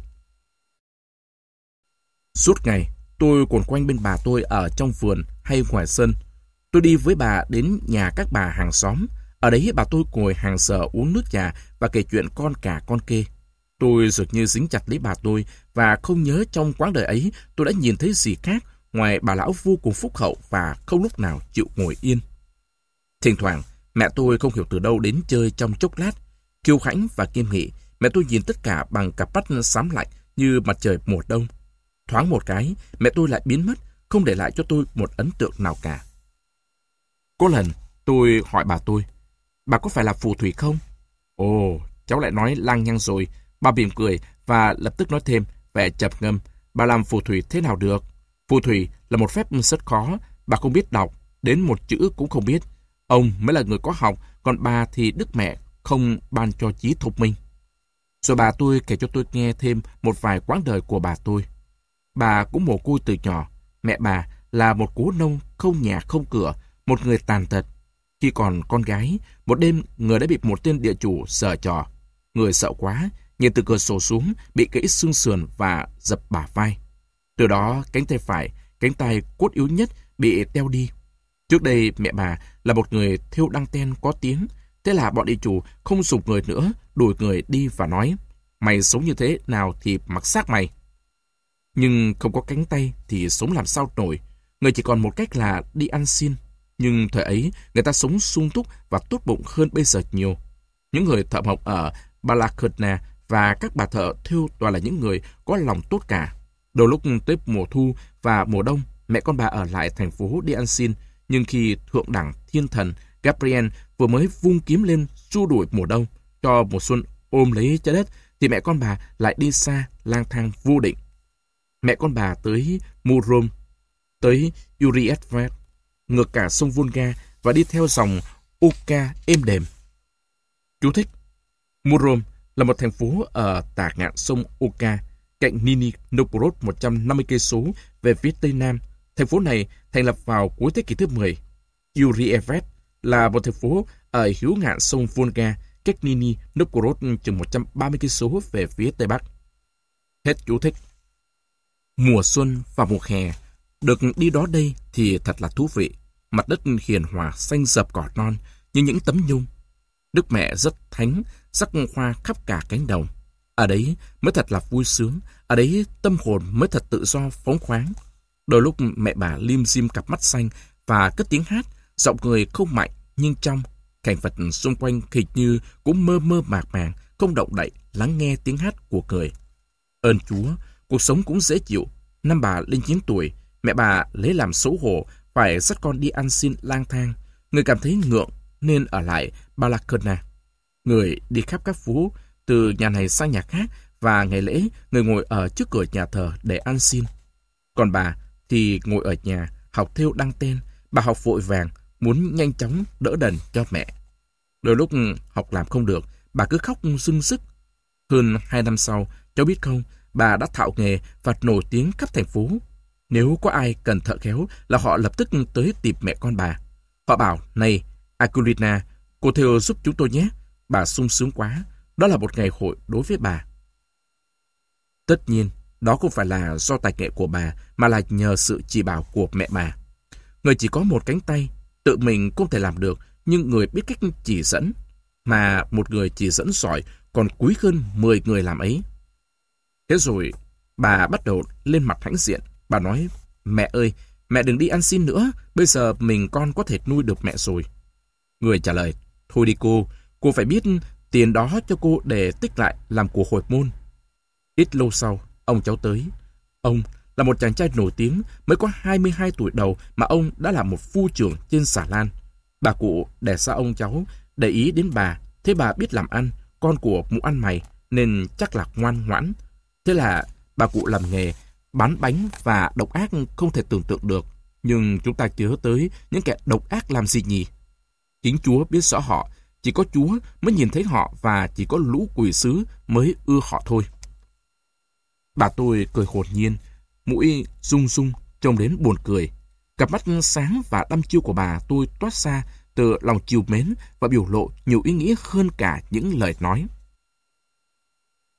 Suốt ngày, tôi còn quanh bên bà tôi ở trong vườn hay ngoài sân. Tôi đi với bà đến nhà các bà hàng xóm. Ở đấy bà tôi ngồi hàng giờ uống nước trà và kể chuyện con cả con kê. Tôi dường như dính chặt lấy bà tôi và không nhớ trong quãng đời ấy tôi đã nhìn thấy gì khác ngoài bà lão vô cùng phúc hậu và không lúc nào chịu ngồi yên. Thỉnh thoảng, mẹ tôi không hiểu từ đâu đến chơi trong chốc lát. Kiêu Khánh và Kim Nghị, mẹ tôi nhìn tất cả bằng cặp mắt xám lạnh như mặt trời mùa đông. Thoáng một cái, mẹ tôi lại biến mất, không để lại cho tôi một ấn tượng nào cả. Có lần, tôi hỏi bà tôi, bà có phải là phù thủy không? Ồ, cháu lại nói lang nhăng rồi. Bà mỉm cười và lập tức nói thêm, vẻ chập ngâm, bà làm phù thủy thế nào được? Phù thủy là một phép rất khó, bà không biết đọc, đến một chữ cũng không biết. Ông mới là người có học, còn bà thì đức mẹ không ban cho trí thông minh. Rồi bà tôi kể cho tôi nghe thêm một vài quãng đời của bà tôi. Bà cũng mồ côi từ nhỏ. Mẹ bà là một cố nông không nhà không cửa, một người tàn tật. Khi còn con gái, một đêm người đã bị một tên địa chủ sợ trò. Người sợ quá, nhìn từ cửa sổ xuống, bị gãy xương sườn và dập bả vai. Từ đó, cánh tay phải, cánh tay cốt yếu nhất bị teo đi. Trước đây, mẹ bà là một người thêu đăng ten có tiếng. Thế là bọn địa chủ không sụp người nữa, đuổi người đi và nói, mày sống như thế nào thì mặc xác mày. Nhưng không có cánh tay thì sống làm sao nổi. Người chỉ còn một cách là đi ăn xin. Nhưng thời ấy, người ta sống sung túc và tốt bụng hơn bây giờ nhiều. Những người thợ mộc ở Balakhna và các bà thợ thiêu toàn là những người có lòng tốt cả. Đầu lúc tới mùa thu và mùa đông, mẹ con bà ở lại thành phố đi ăn xin. Nhưng khi thượng đẳng thiên thần Gabriel vừa mới vung kiếm lên xua đuổi mùa đông, cho mùa xuân ôm lấy trái đất, thì mẹ con bà lại đi xa lang thang vô định. Mẹ con bà tới Murom, tới Yurietvet, ngược cả sông Volga và đi theo dòng Oka êm đềm. Chú thích Murom là một thành phố ở tả ngạn sông Oka, cạnh Nini Novgorod 150 cây số về phía tây nam. Thành phố này thành lập vào cuối thế kỷ thứ 10. Yurievet là một thành phố ở hiếu ngạn sông Volga, cách Nini Novgorod chừng 130 cây số về phía tây bắc. Hết chú thích. Mùa xuân và mùa hè, được đi đó đây thì thật là thú vị. Mặt đất hiền hòa xanh dập cỏ non như những tấm nhung. Đức mẹ rất thánh, sắc hoa khắp cả cánh đồng. Ở đấy mới thật là vui sướng, ở đấy tâm hồn mới thật tự do phóng khoáng. Đôi lúc mẹ bà lim dim cặp mắt xanh và cất tiếng hát, giọng người không mạnh nhưng trong. Cảnh vật xung quanh hình như cũng mơ mơ mạc màng, không động đậy, lắng nghe tiếng hát của cười. Ơn Chúa, cuộc sống cũng dễ chịu. Năm bà lên 9 tuổi, mẹ bà lấy làm xấu hổ phải dắt con đi ăn xin lang thang. Người cảm thấy ngượng nên ở lại Balakona. Người đi khắp các phố, từ nhà này sang nhà khác và ngày lễ người ngồi ở trước cửa nhà thờ để ăn xin. Còn bà thì ngồi ở nhà học theo đăng tên, bà học vội vàng, muốn nhanh chóng đỡ đần cho mẹ. Đôi lúc học làm không được, bà cứ khóc sưng sức. Hơn hai năm sau, cháu biết không, bà đã thạo nghề và nổi tiếng khắp thành phố. Nếu có ai cần thợ khéo là họ lập tức tới tìm mẹ con bà. Họ bảo, này, Akulina, cô theo giúp chúng tôi nhé. Bà sung sướng quá. Đó là một ngày hội đối với bà. Tất nhiên, đó không phải là do tài nghệ của bà, mà là nhờ sự chỉ bảo của mẹ bà. Người chỉ có một cánh tay, tự mình không thể làm được, nhưng người biết cách chỉ dẫn. Mà một người chỉ dẫn giỏi còn quý hơn 10 người làm ấy. Thế rồi, bà bắt đầu lên mặt hãnh diện. Bà nói, mẹ ơi, mẹ đừng đi ăn xin nữa, bây giờ mình con có thể nuôi được mẹ rồi. Người trả lời, thôi đi cô, cô phải biết tiền đó cho cô để tích lại làm của hồi môn. Ít lâu sau, ông cháu tới. Ông là một chàng trai nổi tiếng, mới có 22 tuổi đầu mà ông đã là một phu trưởng trên xà lan. Bà cụ đẻ xa ông cháu, để ý đến bà, thế bà biết làm ăn, con của mụ ăn mày, nên chắc là ngoan ngoãn. Thế là bà cụ làm nghề bán bánh và độc ác không thể tưởng tượng được. Nhưng chúng ta chưa tới những kẻ độc ác làm gì nhỉ? Chính Chúa biết rõ họ, chỉ có Chúa mới nhìn thấy họ và chỉ có lũ quỷ sứ mới ưa họ thôi. Bà tôi cười hồn nhiên, mũi rung rung, trông đến buồn cười. Cặp mắt sáng và đăm chiêu của bà tôi toát ra từ lòng chiều mến và biểu lộ nhiều ý nghĩa hơn cả những lời nói.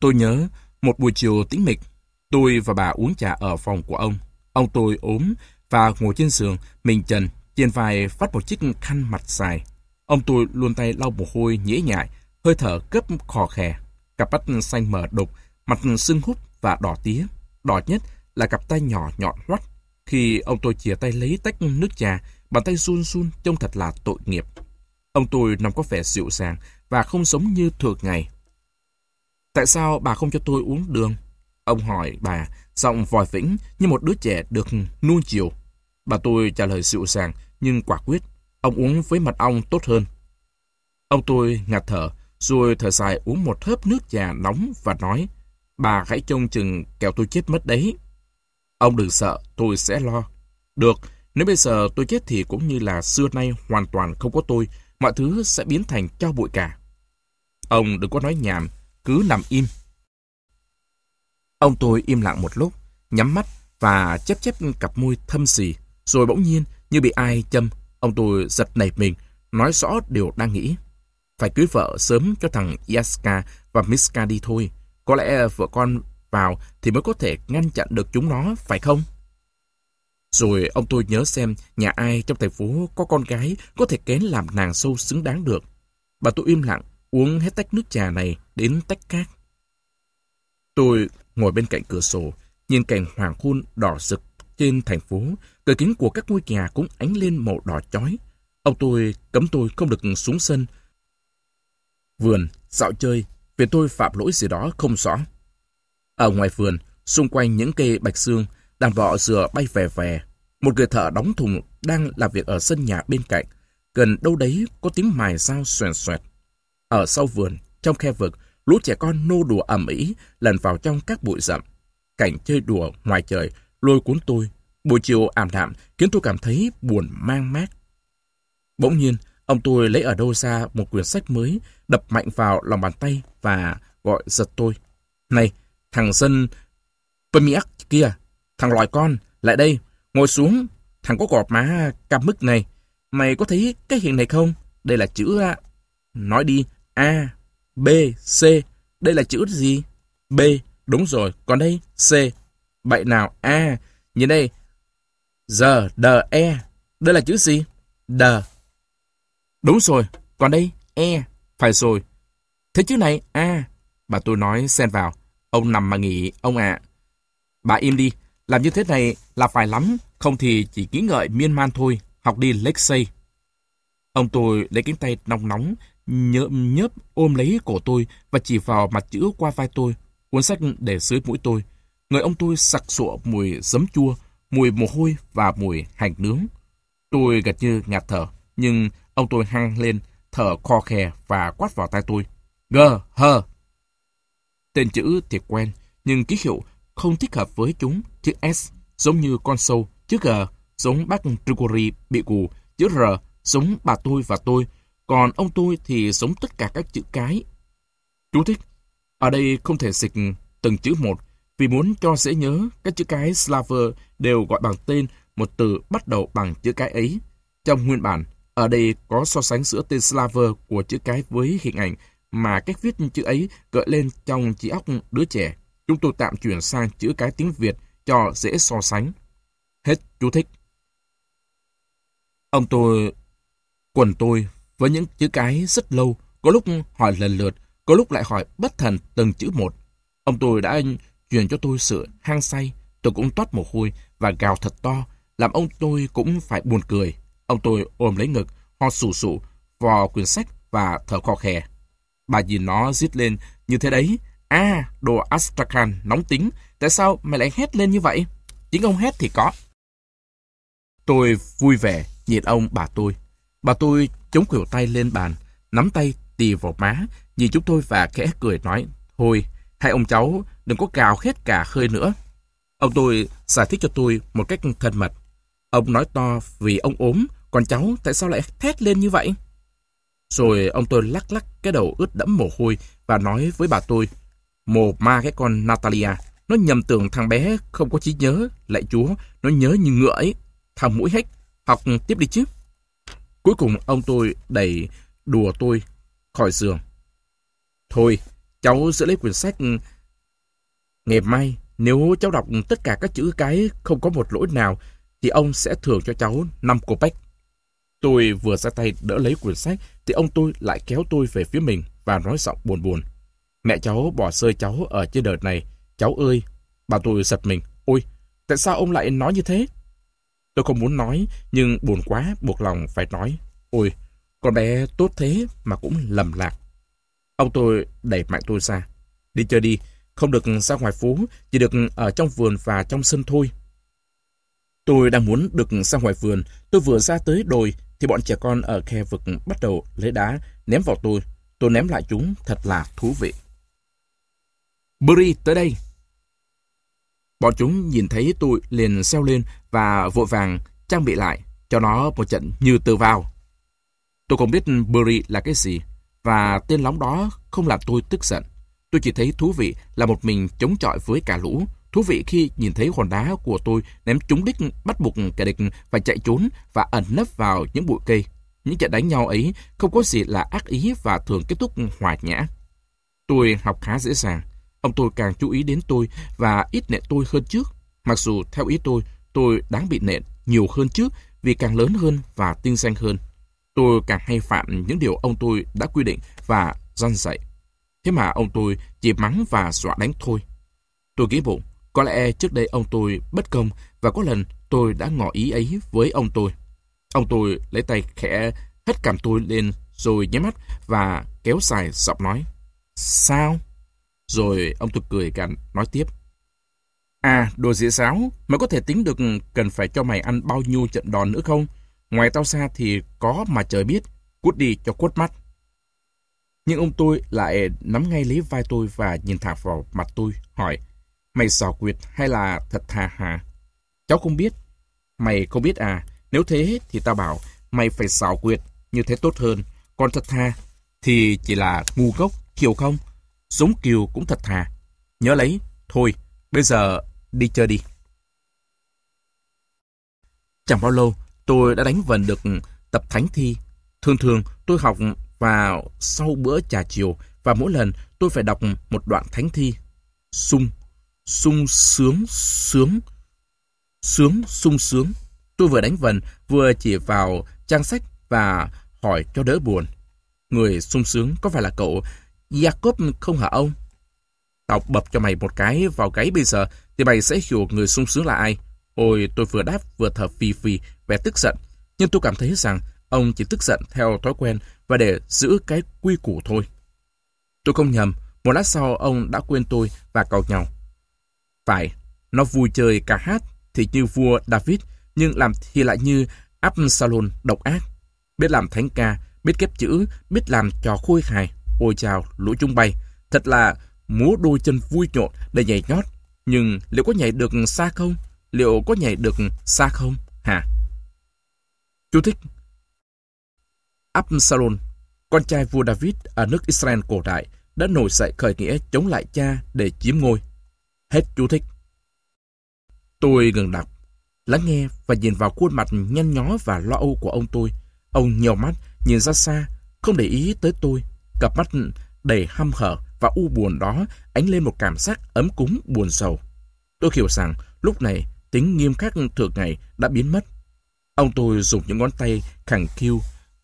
Tôi nhớ một buổi chiều tĩnh mịch, tôi và bà uống trà ở phòng của ông. Ông tôi ốm và ngồi trên giường, mình trần, trên vai phát một chiếc khăn mặt dài. Ông tôi luôn tay lau mồ hôi nhễ nhại, hơi thở cấp khò khè, cặp mắt xanh mờ đục, mặt sưng húp và đỏ tía. Đỏ nhất là cặp tay nhỏ nhọn hoắt. Khi ông tôi chìa tay lấy tách nước trà, bàn tay run run trông thật là tội nghiệp. Ông tôi nằm có vẻ dịu dàng và không giống như thường ngày. Tại sao bà không cho tôi uống đường? Ông hỏi bà, giọng vòi vĩnh như một đứa trẻ được nuông chiều. Bà tôi trả lời dịu dàng nhưng quả quyết. Ông uống với mật ong tốt hơn. Ông tôi ngạt thở, rồi thở dài uống một hớp nước trà nóng và nói, bà hãy trông chừng kẹo tôi chết mất đấy. Ông đừng sợ, tôi sẽ lo. Được, nếu bây giờ tôi chết thì cũng như là xưa nay hoàn toàn không có tôi, mọi thứ sẽ biến thành cho bụi cả. Ông đừng có nói nhảm, cứ nằm im. Ông tôi im lặng một lúc, nhắm mắt và chép chép cặp môi thâm xì, rồi bỗng nhiên như bị ai châm, ông tôi giật nảy mình, nói rõ điều đang nghĩ. Phải cưới vợ sớm cho thằng Yaska và Miska đi thôi. Có lẽ vợ con vào thì mới có thể ngăn chặn được chúng nó, phải không? Rồi ông tôi nhớ xem nhà ai trong thành phố có con gái có thể kén làm nàng sâu xứng đáng được. Bà tôi im lặng, uống hết tách nước trà này đến tách khác. Tôi ngồi bên cạnh cửa sổ, nhìn cảnh hoàng hôn đỏ rực trên thành phố, cửa kính của các ngôi nhà cũng ánh lên màu đỏ chói. Ông tôi cấm tôi không được xuống sân. Vườn, dạo chơi, vì tôi phạm lỗi gì đó không rõ. Ở ngoài vườn, xung quanh những cây bạch xương, đàn bọ dừa bay về về. Một người thợ đóng thùng đang làm việc ở sân nhà bên cạnh. Gần đâu đấy có tiếng mài dao xoèn xoẹt. Ở sau vườn, trong khe vực, lũ trẻ con nô đùa ầm ĩ lần vào trong các bụi rậm. Cảnh chơi đùa ngoài trời lôi cuốn tôi. Buổi chiều ảm đạm khiến tôi cảm thấy buồn mang mát. Bỗng nhiên, ông tôi lấy ở đâu ra một quyển sách mới, đập mạnh vào lòng bàn tay và gọi giật tôi. Này, thằng dân Pemiak kia, thằng loài con, lại đây, ngồi xuống, thằng có gọt má cam mức này. Mày có thấy cái hiện này không? Đây là chữ... Nói đi, A, B, C. Đây là chữ gì? B, đúng rồi, còn đây, C. Vậy nào, A, nhìn đây. G, D, E. Đây là chữ gì? D. Đúng rồi, còn đây, E. Phải rồi. Thế chữ này, A. Bà tôi nói xen vào. Ông nằm mà nghỉ, ông ạ. Bà im đi, làm như thế này là phải lắm, không thì chỉ nghĩ ngợi miên man thôi, học đi Lexay. Ông tôi lấy cánh tay nóng nóng, nhợm nhớp ôm lấy cổ tôi và chỉ vào mặt chữ qua vai tôi, cuốn sách để dưới mũi tôi. Người ông tôi sặc sụa mùi giấm chua, mùi mồ hôi và mùi hành nướng. Tôi gật như ngạt thở, nhưng ông tôi hăng lên, thở kho khè và quát vào tay tôi. Gờ, hờ. Tên chữ thì quen, nhưng ký hiệu không thích hợp với chúng. Chữ S giống như con sâu, chữ G giống bác Trigori bị cù, chữ R giống bà tôi và tôi, còn ông tôi thì giống tất cả các chữ cái. Chú thích, ở đây không thể dịch từng chữ một, vì muốn cho dễ nhớ, các chữ cái Slaver đều gọi bằng tên một từ bắt đầu bằng chữ cái ấy. Trong nguyên bản, ở đây có so sánh giữa tên Slaver của chữ cái với hình ảnh mà cách viết chữ ấy gợi lên trong trí óc đứa trẻ. Chúng tôi tạm chuyển sang chữ cái tiếng Việt cho dễ so sánh. Hết chú thích. Ông tôi, quần tôi với những chữ cái rất lâu, có lúc hỏi lần lượt, có lúc lại hỏi bất thần từng chữ một. Ông tôi đã truyền cho tôi sự hang say, tôi cũng toát mồ hôi và gào thật to, làm ông tôi cũng phải buồn cười. Ông tôi ôm lấy ngực, ho sù sụ, vò quyển sách và thở khò khè. Bà nhìn nó rít lên như thế đấy. À, đồ Astrakhan nóng tính, tại sao mày lại hét lên như vậy? Chính ông hét thì có. Tôi vui vẻ nhìn ông bà tôi. Bà tôi chống khuỷu tay lên bàn, nắm tay tì vào má, nhìn chúng tôi và khẽ cười nói, Thôi, hai ông cháu đừng có cào hết cả hơi nữa. Ông tôi giải thích cho tôi một cách thân mật. Ông nói to vì ông ốm, còn cháu tại sao lại thét lên như vậy? Rồi ông tôi lắc lắc cái đầu ướt đẫm mồ hôi và nói với bà tôi, Mồ ma cái con Natalia, nó nhầm tưởng thằng bé không có trí nhớ, lại chúa, nó nhớ như ngựa ấy. Thằng mũi hết, học tiếp đi chứ. Cuối cùng ông tôi đẩy đùa tôi khỏi giường. Thôi, cháu sẽ lấy quyển sách Ngày mai, nếu cháu đọc tất cả các chữ cái không có một lỗi nào, thì ông sẽ thưởng cho cháu 5 cô bách. Tôi vừa ra tay đỡ lấy quyển sách, thì ông tôi lại kéo tôi về phía mình và nói giọng buồn buồn. Mẹ cháu bỏ rơi cháu ở trên đời này. Cháu ơi! Bà tôi giật mình. Ôi! Tại sao ông lại nói như thế? Tôi không muốn nói, nhưng buồn quá, buộc lòng phải nói. Ôi! Con bé tốt thế mà cũng lầm lạc. Ông tôi đẩy mạnh tôi ra. Đi chơi đi, không được ra ngoài phố, chỉ được ở trong vườn và trong sân thôi. Tôi đang muốn được ra ngoài vườn, tôi vừa ra tới đồi thì bọn trẻ con ở khe vực bắt đầu lấy đá ném vào tôi. Tôi ném lại chúng thật là thú vị. Bri tới đây. Bọn chúng nhìn thấy tôi liền xeo lên và vội vàng trang bị lại cho nó một trận như từ vào. Tôi không biết Bury là cái gì và tên lóng đó không làm tôi tức giận. Tôi chỉ thấy thú vị là một mình chống chọi với cả lũ. Thú vị khi nhìn thấy hòn đá của tôi ném trúng đích bắt buộc kẻ địch phải chạy trốn và ẩn nấp vào những bụi cây. Những trận đánh nhau ấy không có gì là ác ý và thường kết thúc hòa nhã. Tôi học khá dễ dàng. Ông tôi càng chú ý đến tôi và ít nệ tôi hơn trước. Mặc dù theo ý tôi, tôi đáng bị nện nhiều hơn trước vì càng lớn hơn và tinh danh hơn. Tôi càng hay phạm những điều ông tôi đã quy định và dân dạy. Thế mà ông tôi chỉ mắng và dọa đánh thôi. Tôi nghĩ bụng, có lẽ trước đây ông tôi bất công và có lần tôi đã ngỏ ý ấy với ông tôi. Ông tôi lấy tay khẽ hất cảm tôi lên rồi nhắm mắt và kéo dài giọng nói. Sao? Rồi ông tôi cười gằn nói tiếp. À, đồ dĩa sáo, mày có thể tính được cần phải cho mày ăn bao nhiêu trận đòn nữa không? Ngoài tao xa thì có mà trời biết, cút đi cho quất mắt. Nhưng ông tôi lại nắm ngay lấy vai tôi và nhìn thẳng vào mặt tôi, hỏi, mày sò quyệt hay là thật thà hả? Cháu không biết, Mày không biết à, nếu thế thì tao bảo mày phải xảo quyệt, như thế tốt hơn. Còn thật thà thì chỉ là ngu gốc, kiều không? Giống kiều cũng thật thà. Nhớ lấy, thôi, bây giờ đi chơi đi. Chẳng bao lâu, tôi đã đánh vần được tập thánh thi. Thường thường, tôi học vào sau bữa trà chiều và mỗi lần tôi phải đọc một đoạn thánh thi. Sung, sung sướng, sướng, sướng, sung sướng. Tôi vừa đánh vần, vừa chỉ vào trang sách và hỏi cho đỡ buồn. Người sung sướng có phải là cậu Jacob không hả ông? Tao bập cho mày một cái vào gáy bây giờ thì mày sẽ hiểu người sung sướng là ai. Ôi, tôi vừa đáp vừa thở phì phì, vẻ tức giận. Nhưng tôi cảm thấy rằng ông chỉ tức giận theo thói quen và để giữ cái quy củ thôi. Tôi không nhầm, một lát sau ông đã quên tôi và cầu nhau. Phải, nó vui chơi cả hát thì như vua David, nhưng làm thì lại như Absalom độc ác. Biết làm thánh ca, biết kép chữ, biết làm trò khôi hài. Ôi chào, lũ trung bay. Thật là múa đôi chân vui nhộn để nhảy nhót. Nhưng liệu có nhảy được xa không? Liệu có nhảy được xa không? Hả? Chú thích Absalom, con trai vua David ở nước Israel cổ đại, đã nổi dậy khởi nghĩa chống lại cha để chiếm ngôi. Hết chú thích. Tôi ngừng đọc, lắng nghe và nhìn vào khuôn mặt nhăn nhó và lo âu của ông tôi. Ông nhiều mắt, nhìn ra xa, không để ý tới tôi. Cặp mắt đầy hăm hở và u buồn đó ánh lên một cảm giác ấm cúng buồn sầu. Tôi hiểu rằng lúc này tính nghiêm khắc thường ngày đã biến mất. Ông tôi dùng những ngón tay khẳng khiu,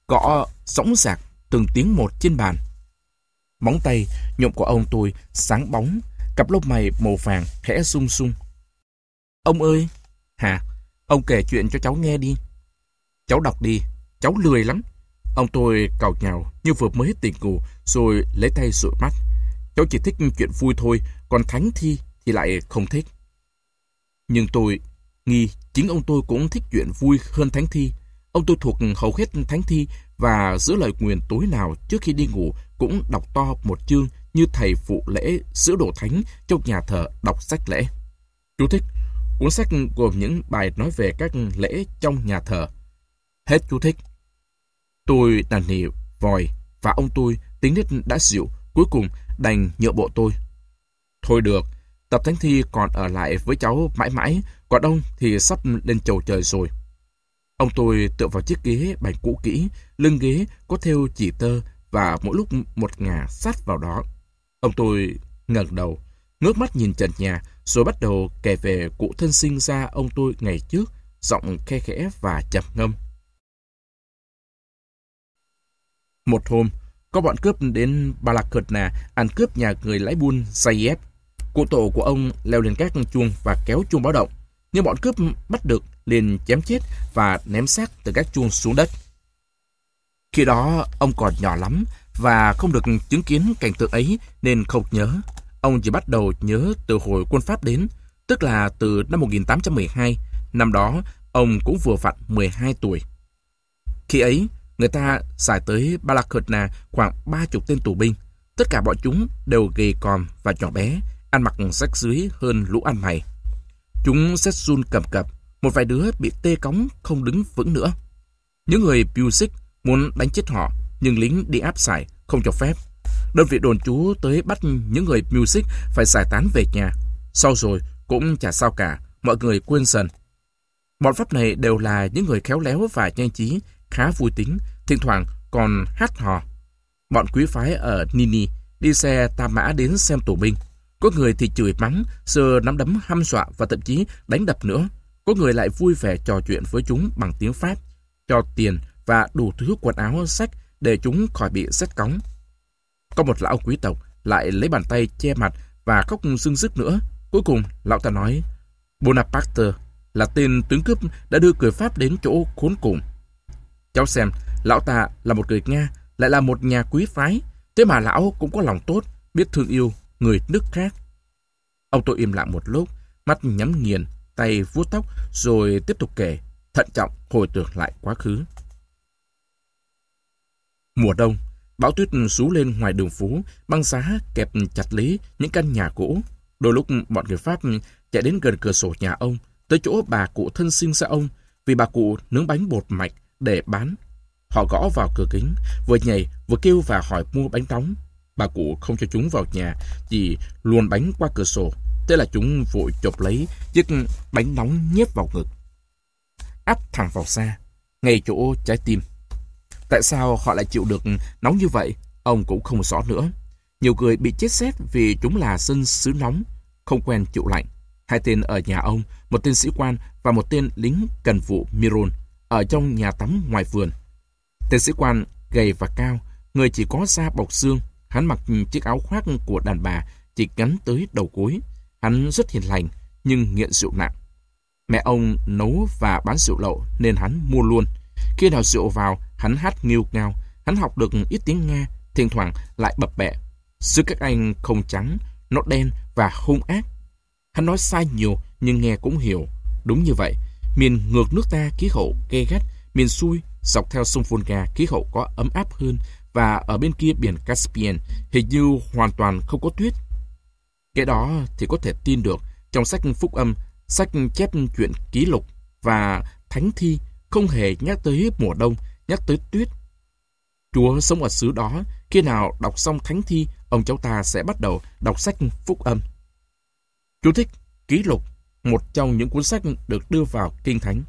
gõ sóng sạc từng tiếng một trên bàn. Móng tay nhộm của ông tôi sáng bóng, cặp lông mày màu vàng khẽ sung sung. Ông ơi! hà Ông kể chuyện cho cháu nghe đi. Cháu đọc đi, cháu lười lắm. Ông tôi cào nhào như vừa mới tỉnh ngủ rồi lấy tay sụi mắt. Cháu chỉ thích chuyện vui thôi, còn thánh thi thì lại không thích. Nhưng tôi nghi chính ông tôi cũng thích chuyện vui hơn thánh thi. Ông tôi thuộc hầu hết thánh thi và giữa lời nguyện tối nào trước khi đi ngủ cũng đọc to một chương như thầy phụ lễ giữa đồ thánh trong nhà thờ đọc sách lễ. Chú thích, cuốn sách gồm những bài nói về các lễ trong nhà thờ. Hết chú thích. Tôi năn nỉ vòi và ông tôi tính nết đã dịu, cuối cùng đành nhượng bộ tôi. Thôi được, tập thánh thi còn ở lại với cháu mãi mãi, còn ông thì sắp lên chầu trời rồi. Ông tôi tựa vào chiếc ghế bành cũ kỹ, lưng ghế có theo chỉ tơ và mỗi lúc một ngả sát vào đó. Ông tôi ngẩng đầu, ngước mắt nhìn trần nhà, rồi bắt đầu kể về cụ thân sinh ra ông tôi ngày trước, giọng khe khẽ và chậm ngâm. Một hôm, có bọn cướp đến Balakirna ăn cướp nhà người lái buôn Zayed. Cụ tổ của ông leo lên các chuông và kéo chuông báo động. Nhưng bọn cướp bắt được liền chém chết và ném xác từ các chuông xuống đất. Khi đó, ông còn nhỏ lắm và không được chứng kiến cảnh tượng ấy nên không nhớ. Ông chỉ bắt đầu nhớ từ hồi quân Pháp đến, tức là từ năm 1812. Năm đó, ông cũng vừa vặn 12 tuổi. Khi ấy, người ta xài tới Balakotna khoảng 30 tên tù binh. Tất cả bọn chúng đều gầy còm và nhỏ bé, ăn mặc rách dưới hơn lũ ăn mày. Chúng xét run cầm cập, một vài đứa bị tê cống không đứng vững nữa. Những người Pusik muốn đánh chết họ, nhưng lính đi áp giải, không cho phép. Đơn vị đồn trú tới bắt những người Music phải giải tán về nhà. Sau rồi cũng chả sao cả, mọi người quên dần. Bọn pháp này đều là những người khéo léo và nhanh trí, khá vui tính, thỉnh thoảng còn hát hò. Bọn quý phái ở Nini đi xe tam mã đến xem tù binh. Có người thì chửi mắng, sờ nắm đấm hăm dọa và thậm chí đánh đập nữa. Có người lại vui vẻ trò chuyện với chúng bằng tiếng Pháp, cho tiền và đủ thứ quần áo sách để chúng khỏi bị xét cóng. Có một lão quý tộc lại lấy bàn tay che mặt và khóc sưng sức nữa. Cuối cùng, lão ta nói, Bonaparte là tên tướng cướp đã đưa người Pháp đến chỗ khốn cùng. Cháu xem, lão ta là một người Nga, lại là một nhà quý phái, thế mà lão cũng có lòng tốt, biết thương yêu người nước khác. Ông tôi im lặng một lúc, mắt nhắm nghiền, tay vuốt tóc rồi tiếp tục kể, thận trọng hồi tưởng lại quá khứ. Mùa đông, bão tuyết rú lên ngoài đường phố, băng giá kẹp chặt lấy những căn nhà cũ. Đôi lúc bọn người Pháp chạy đến gần cửa sổ nhà ông, tới chỗ bà cụ thân sinh ra ông, vì bà cụ nướng bánh bột mạch để bán. Họ gõ vào cửa kính, vừa nhảy vừa kêu và hỏi mua bánh nóng. Bà cụ không cho chúng vào nhà, chỉ luồn bánh qua cửa sổ. Thế là chúng vội chộp lấy chiếc bánh nóng nhét vào ngực. Áp thẳng vào xa, ngay chỗ trái tim. Tại sao họ lại chịu được nóng như vậy, ông cũng không rõ nữa. Nhiều người bị chết xét vì chúng là dân xứ nóng, không quen chịu lạnh. Hai tên ở nhà ông, một tên sĩ quan và một tên lính cần vụ Miron, ở trong nhà tắm ngoài vườn. Tên sĩ quan gầy và cao, người chỉ có da bọc xương, hắn mặc chiếc áo khoác của đàn bà chỉ gắn tới đầu gối. Hắn rất hiền lành, nhưng nghiện rượu nặng. Mẹ ông nấu và bán rượu lậu nên hắn mua luôn. Khi nào rượu vào, hắn hát nghiêu ngao. Hắn học được ít tiếng Nga, thỉnh thoảng lại bập bẹ. Sư các anh không trắng, nó đen và hung ác. Hắn nói sai nhiều nhưng nghe cũng hiểu. Đúng như vậy, miền ngược nước ta khí hậu gay gắt, miền xuôi dọc theo sông Volga khí hậu có ấm áp hơn và ở bên kia biển Caspian hình như hoàn toàn không có tuyết. Cái đó thì có thể tin được trong sách phúc âm, sách chép chuyện ký lục và thánh thi không hề nhắc tới mùa đông, nhắc tới tuyết. Chúa sống ở xứ đó, khi nào đọc xong thánh thi, ông cháu ta sẽ bắt đầu đọc sách phúc âm. Chú thích, ký lục, một trong những cuốn sách được đưa vào kinh thánh.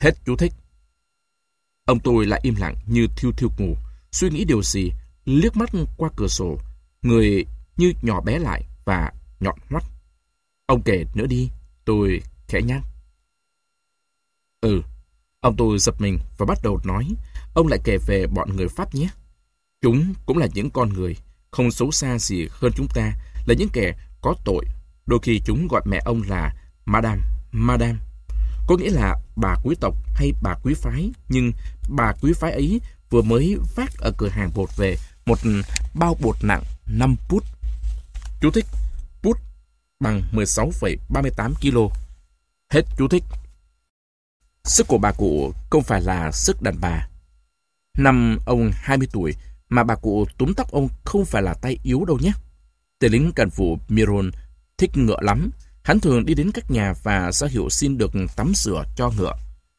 Hết chú thích. Ông tôi lại im lặng như thiêu thiêu ngủ, suy nghĩ điều gì, liếc mắt qua cửa sổ, người như nhỏ bé lại và nhọn hoắt. Ông kể nữa đi, tôi khẽ nhắc. Ừ, ông tôi giật mình và bắt đầu nói, ông lại kể về bọn người Pháp nhé. Chúng cũng là những con người, không xấu xa gì hơn chúng ta, là những kẻ có tội. Đôi khi chúng gọi mẹ ông là Madame, Madame. Có nghĩa là bà quý tộc hay bà quý phái, nhưng bà quý phái ấy vừa mới phát ở cửa hàng bột về một bao bột nặng 5 put. Chú thích, put bằng 16,38 kg. Hết chú thích. Sức của bà cụ không phải là sức đàn bà. Năm ông 20 tuổi mà bà cụ túm tóc ông không phải là tay yếu đâu nhé. Tên lính cần vụ Miron thích ngựa lắm. Hắn thường đi đến các nhà và ra hiệu xin được tắm rửa cho ngựa.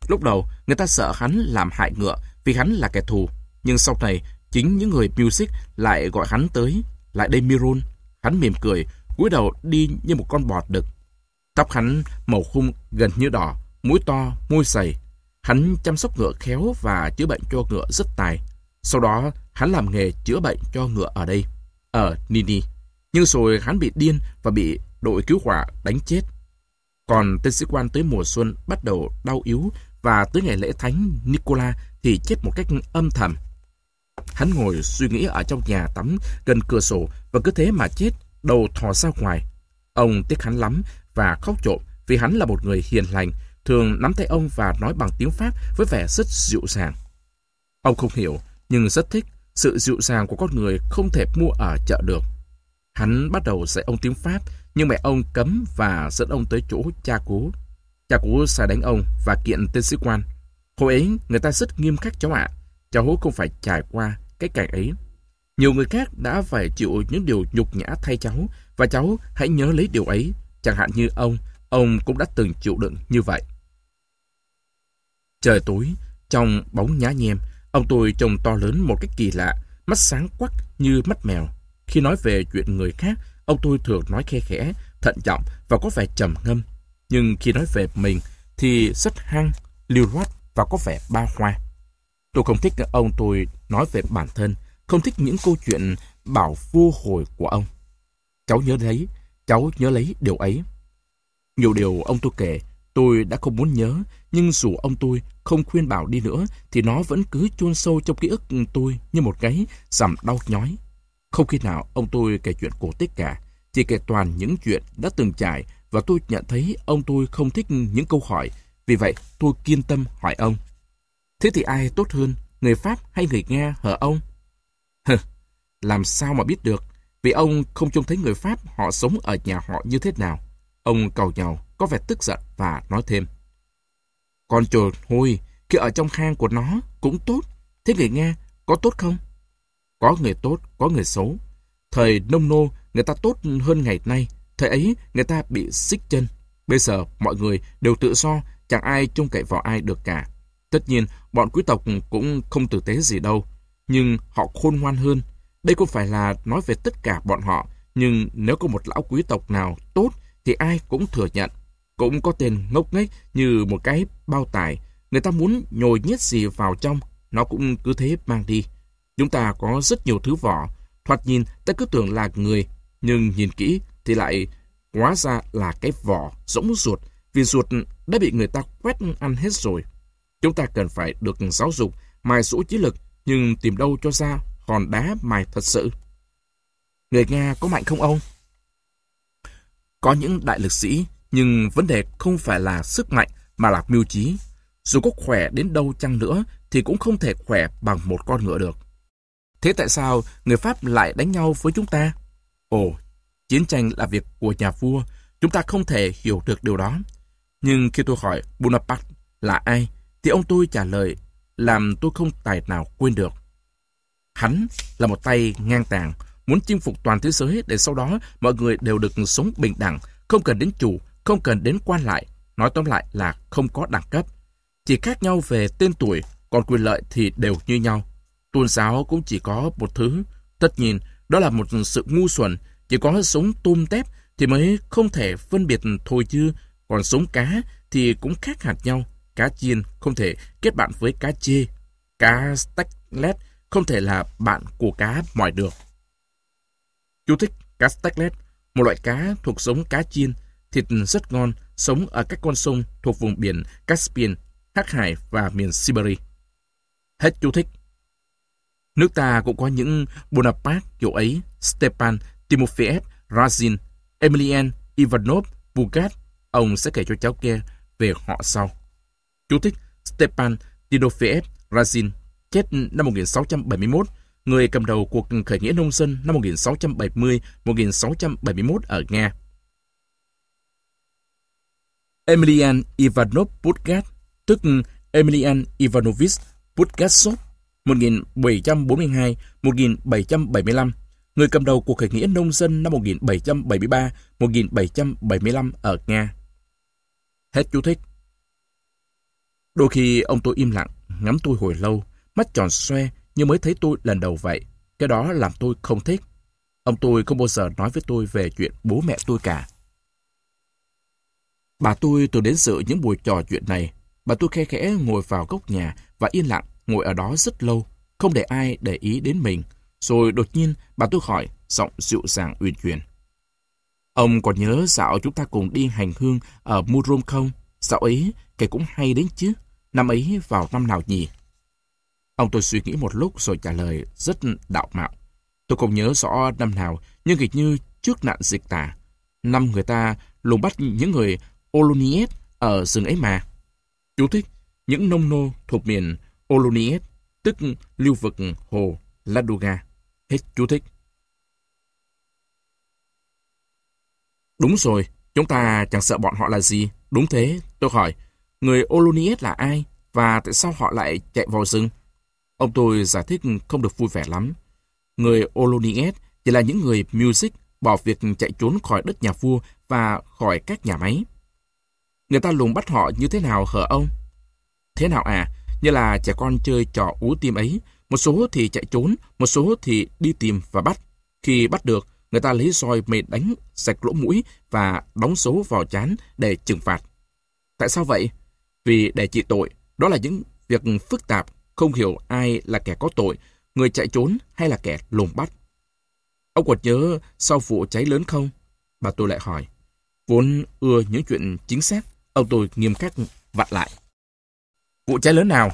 Lúc đầu, người ta sợ hắn làm hại ngựa vì hắn là kẻ thù. Nhưng sau này, chính những người music lại gọi hắn tới, lại đây Miron. Hắn mỉm cười, cúi đầu đi như một con bọt đực. Tóc hắn màu khung gần như đỏ, mũi to, môi dày. Hắn chăm sóc ngựa khéo và chữa bệnh cho ngựa rất tài. Sau đó, hắn làm nghề chữa bệnh cho ngựa ở đây, ở Nini. Nhưng rồi hắn bị điên và bị đội cứu hỏa đánh chết. Còn tên sĩ quan tới mùa xuân bắt đầu đau yếu và tới ngày lễ thánh Nicola thì chết một cách âm thầm. Hắn ngồi suy nghĩ ở trong nhà tắm gần cửa sổ và cứ thế mà chết, đầu thò ra ngoài. Ông tiếc hắn lắm và khóc trộm vì hắn là một người hiền lành, thường nắm tay ông và nói bằng tiếng Pháp với vẻ rất dịu dàng. Ông không hiểu, nhưng rất thích sự dịu dàng của con người không thể mua ở chợ được. Hắn bắt đầu dạy ông tiếng Pháp, nhưng mẹ ông cấm và dẫn ông tới chỗ cha cố. Cha cố sai đánh ông và kiện tên sĩ quan. Hồi ấy, người ta rất nghiêm khắc cháu ạ. Cháu không phải trải qua cái cảnh ấy. Nhiều người khác đã phải chịu những điều nhục nhã thay cháu, và cháu hãy nhớ lấy điều ấy. Chẳng hạn như ông, ông cũng đã từng chịu đựng như vậy. Trời tối, trong bóng nhá nhem, ông tôi trông to lớn một cách kỳ lạ, mắt sáng quắc như mắt mèo. Khi nói về chuyện người khác, ông tôi thường nói khe khẽ, thận trọng và có vẻ trầm ngâm. Nhưng khi nói về mình thì rất hăng, liều loát và có vẻ ba hoa. Tôi không thích ông tôi nói về bản thân, không thích những câu chuyện bảo vô hồi của ông. Cháu nhớ lấy, cháu nhớ lấy điều ấy. Nhiều điều ông tôi kể, tôi đã không muốn nhớ, nhưng dù ông tôi không khuyên bảo đi nữa, thì nó vẫn cứ chôn sâu trong ký ức tôi như một cái giảm đau nhói. Không khi nào ông tôi kể chuyện cổ tích cả, chỉ kể toàn những chuyện đã từng trải và tôi nhận thấy ông tôi không thích những câu hỏi, vì vậy tôi kiên tâm hỏi ông. Thế thì ai tốt hơn, người Pháp hay người Nga hở ông? Hừ, làm sao mà biết được, vì ông không trông thấy người Pháp họ sống ở nhà họ như thế nào. Ông cầu nhau, có vẻ tức giận và nói thêm. Con trời hôi, khi ở trong hang của nó cũng tốt, thế người Nga có tốt không? Có người tốt, có người xấu. Thời nông nô, người ta tốt hơn ngày nay. Thời ấy, người ta bị xích chân. Bây giờ, mọi người đều tự do, chẳng ai trông cậy vào ai được cả. Tất nhiên, bọn quý tộc cũng không tử tế gì đâu, nhưng họ khôn ngoan hơn. Đây không phải là nói về tất cả bọn họ, nhưng nếu có một lão quý tộc nào tốt thì ai cũng thừa nhận. Cũng có tên ngốc nghếch như một cái bao tải. Người ta muốn nhồi nhét gì vào trong, nó cũng cứ thế mang đi. Chúng ta có rất nhiều thứ vỏ. Thoạt nhìn ta cứ tưởng là người, nhưng nhìn kỹ thì lại hóa ra là cái vỏ rỗng ruột, vì ruột đã bị người ta quét ăn hết rồi. Chúng ta cần phải được giáo dục, mài dỗ trí lực, nhưng tìm đâu cho ra hòn đá mài thật sự. Người Nga có mạnh không ông? Có những đại lực sĩ, nhưng vấn đề không phải là sức mạnh mà là mưu trí. Dù có khỏe đến đâu chăng nữa thì cũng không thể khỏe bằng một con ngựa được. Thế tại sao người Pháp lại đánh nhau với chúng ta? Ồ, chiến tranh là việc của nhà vua, chúng ta không thể hiểu được điều đó. Nhưng khi tôi hỏi Bonaparte là ai, thì ông tôi trả lời làm tôi không tài nào quên được. Hắn là một tay ngang tàng, muốn chinh phục toàn thế giới để sau đó mọi người đều được sống bình đẳng, không cần đến chủ, không cần đến quan lại. Nói tóm lại là không có đẳng cấp. Chỉ khác nhau về tên tuổi, còn quyền lợi thì đều như nhau. Tôn giáo cũng chỉ có một thứ. Tất nhiên, đó là một sự ngu xuẩn. Chỉ có sống tôm tép thì mới không thể phân biệt thôi chứ. Còn sống cá thì cũng khác hạt nhau. Cá chiên không thể kết bạn với cá chê. Cá stacklet không thể là bạn của cá mỏi được. Chú thích cá stacklet, một loại cá thuộc giống cá chiên, thịt rất ngon, sống ở các con sông thuộc vùng biển Caspian, Hắc Hải và miền Siberia. Hết chú thích. Nước ta cũng có những Bonaparte kiểu ấy, Stepan Timofeev, Razin, Emilian Ivanov, Bugat. Ông sẽ kể cho cháu kia về họ sau. Chú thích Stepan Timofeev, Razin, chết năm 1671, người cầm đầu cuộc khởi nghĩa nông dân năm 1670-1671 ở Nga. Emilian Ivanov Putgat, tức Emilian Ivanovich Putgatsov, 1742-1775, người cầm đầu cuộc khởi nghĩa nông dân năm 1773-1775 ở Nga. Hết chú thích. Đôi khi ông tôi im lặng, ngắm tôi hồi lâu, mắt tròn xoe như mới thấy tôi lần đầu vậy. Cái đó làm tôi không thích. Ông tôi không bao giờ nói với tôi về chuyện bố mẹ tôi cả. Bà tôi từ đến dự những buổi trò chuyện này. Bà tôi khe khẽ ngồi vào góc nhà và yên lặng ngồi ở đó rất lâu, không để ai để ý đến mình. Rồi đột nhiên bà tôi hỏi, giọng dịu dàng uyển chuyển. Ông còn nhớ dạo chúng ta cùng đi hành hương ở Murom không? Dạo ấy, kể cũng hay đến chứ. Năm ấy vào năm nào nhỉ? Ông tôi suy nghĩ một lúc rồi trả lời rất đạo mạo. Tôi không nhớ rõ năm nào, nhưng hình như trước nạn dịch tả. Năm người ta lùng bắt những người Oloniet ở rừng ấy mà. Chú thích, những nông nô thuộc miền Oloniet, tức lưu vực hồ Ladoga. Hết chú thích. Đúng rồi, chúng ta chẳng sợ bọn họ là gì. Đúng thế, tôi hỏi, người Oloniet là ai? Và tại sao họ lại chạy vào rừng? Ông tôi giải thích không được vui vẻ lắm. Người Oloniet chỉ là những người music bỏ việc chạy trốn khỏi đất nhà vua và khỏi các nhà máy. Người ta lùng bắt họ như thế nào hở ông? Thế nào à? Như là trẻ con chơi trò ú tim ấy. Một số thì chạy trốn, một số thì đi tìm và bắt. Khi bắt được, người ta lấy roi mệt đánh sạch lỗ mũi và đóng số vào chán để trừng phạt. Tại sao vậy? Vì để trị tội, đó là những việc phức tạp, không hiểu ai là kẻ có tội, người chạy trốn hay là kẻ lùng bắt. Ông còn nhớ sau vụ cháy lớn không? Bà tôi lại hỏi. Vốn ưa những chuyện chính xác, ông tôi nghiêm khắc vặn lại. Vụ cháy lớn nào?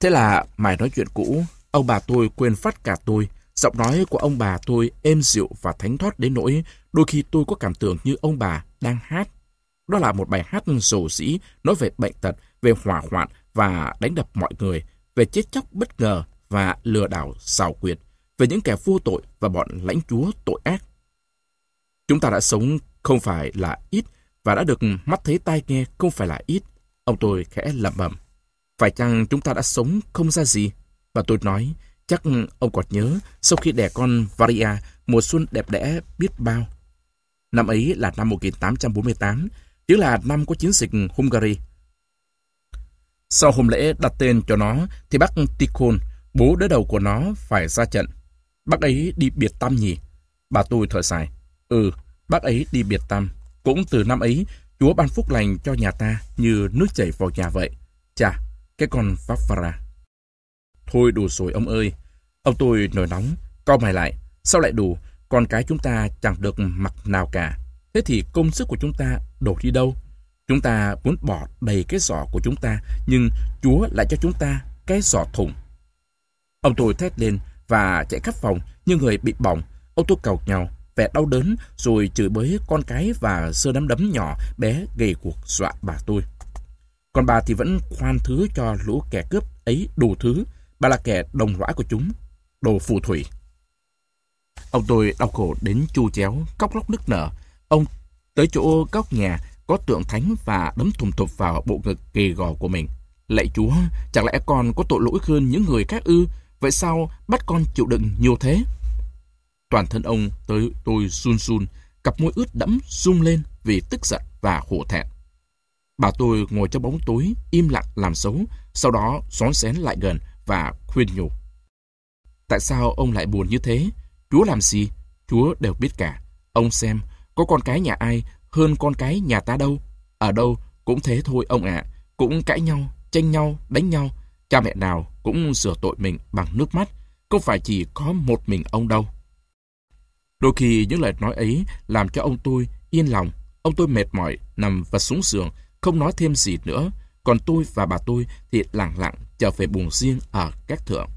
Thế là mày nói chuyện cũ, ông bà tôi quên phát cả tôi. Giọng nói của ông bà tôi êm dịu và thánh thoát đến nỗi đôi khi tôi có cảm tưởng như ông bà đang hát. Đó là một bài hát rồ rĩ nói về bệnh tật, về hỏa hoạn và đánh đập mọi người, về chết chóc bất ngờ và lừa đảo xào quyệt, về những kẻ vô tội và bọn lãnh chúa tội ác. Chúng ta đã sống không phải là ít và đã được mắt thấy tai nghe không phải là ít. Ông tôi khẽ lẩm bẩm. Phải chăng chúng ta đã sống không ra gì? Và tôi nói, chắc ông còn nhớ sau khi đẻ con Varia, mùa xuân đẹp đẽ biết bao. Năm ấy là năm 1848, tức là năm có chiến dịch Hungary. Sau hôm lễ đặt tên cho nó, thì bác Tikhon, bố đỡ đầu của nó, phải ra trận. Bác ấy đi biệt tâm nhỉ? Bà tôi thở dài. Ừ, bác ấy đi biệt tâm. Cũng từ năm ấy, Chúa ban phúc lành cho nhà ta như nước chảy vào nhà vậy. Chà, cái con Vavara. Thôi đủ rồi ông ơi. Ông tôi nổi nóng, co mày lại. Sao lại đủ? Con cái chúng ta chẳng được mặc nào cả. Thế thì công sức của chúng ta đổ đi đâu? Chúng ta muốn bỏ đầy cái giỏ của chúng ta, nhưng Chúa lại cho chúng ta cái giỏ thùng. Ông tôi thét lên và chạy khắp phòng như người bị bỏng. Ông tôi cầu nhau, vẻ đau đớn, rồi chửi bới con cái và sơ đấm đấm nhỏ bé gầy cuộc dọa bà tôi. Còn bà thì vẫn khoan thứ cho lũ kẻ cướp ấy đủ thứ. Bà là kẻ đồng lõa của chúng, đồ phù thủy. Ông tôi đau khổ đến chu chéo, cóc lóc nức nở. Ông tới chỗ góc nhà có tượng thánh và đấm thùng thụp vào bộ ngực kỳ gò của mình. Lạy Chúa, chẳng lẽ con có tội lỗi hơn những người khác ư? Vậy sao bắt con chịu đựng nhiều thế? Toàn thân ông tới tôi run run, cặp môi ướt đẫm rung lên vì tức giận và hổ thẹn. Bà tôi ngồi trong bóng tối, im lặng làm xấu, sau đó xón xén lại gần và khuyên nhủ. Tại sao ông lại buồn như thế? Chúa làm gì? Chúa đều biết cả. Ông xem, có con cái nhà ai hơn con cái nhà ta đâu. Ở đâu cũng thế thôi ông ạ. Cũng cãi nhau, tranh nhau, đánh nhau. Cha mẹ nào cũng sửa tội mình bằng nước mắt. Không phải chỉ có một mình ông đâu. Đôi khi những lời nói ấy làm cho ông tôi yên lòng. Ông tôi mệt mỏi, nằm và xuống giường, không nói thêm gì nữa. Còn tôi và bà tôi thì lặng lặng trở về buồn riêng ở các thượng.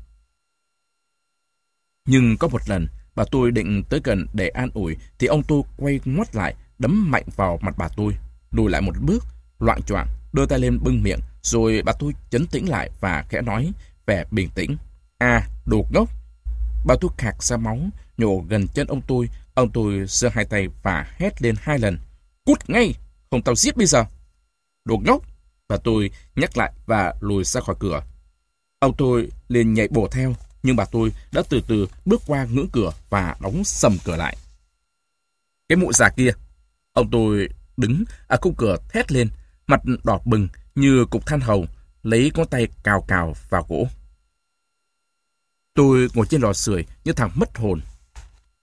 Nhưng có một lần, bà tôi định tới gần để an ủi, thì ông tôi quay ngoắt lại, đấm mạnh vào mặt bà tôi, lùi lại một bước, loạn choạng, đưa tay lên bưng miệng, rồi bà tôi chấn tĩnh lại và khẽ nói, vẻ bình tĩnh. À, đồ ngốc! Bao thuốc khạc ra máu, nhổ gần chân ông tôi, ông tôi giơ hai tay và hét lên hai lần. Cút ngay! Không tao giết bây giờ! Đồ ngốc! và tôi nhắc lại và lùi ra khỏi cửa. Ông tôi liền nhảy bổ theo, nhưng bà tôi đã từ từ bước qua ngưỡng cửa và đóng sầm cửa lại. Cái mụ già kia! Ông tôi đứng ở khung cửa thét lên, mặt đỏ bừng như cục than hầu, lấy con tay cào cào vào gỗ. Tôi ngồi trên lò sưởi như thằng mất hồn.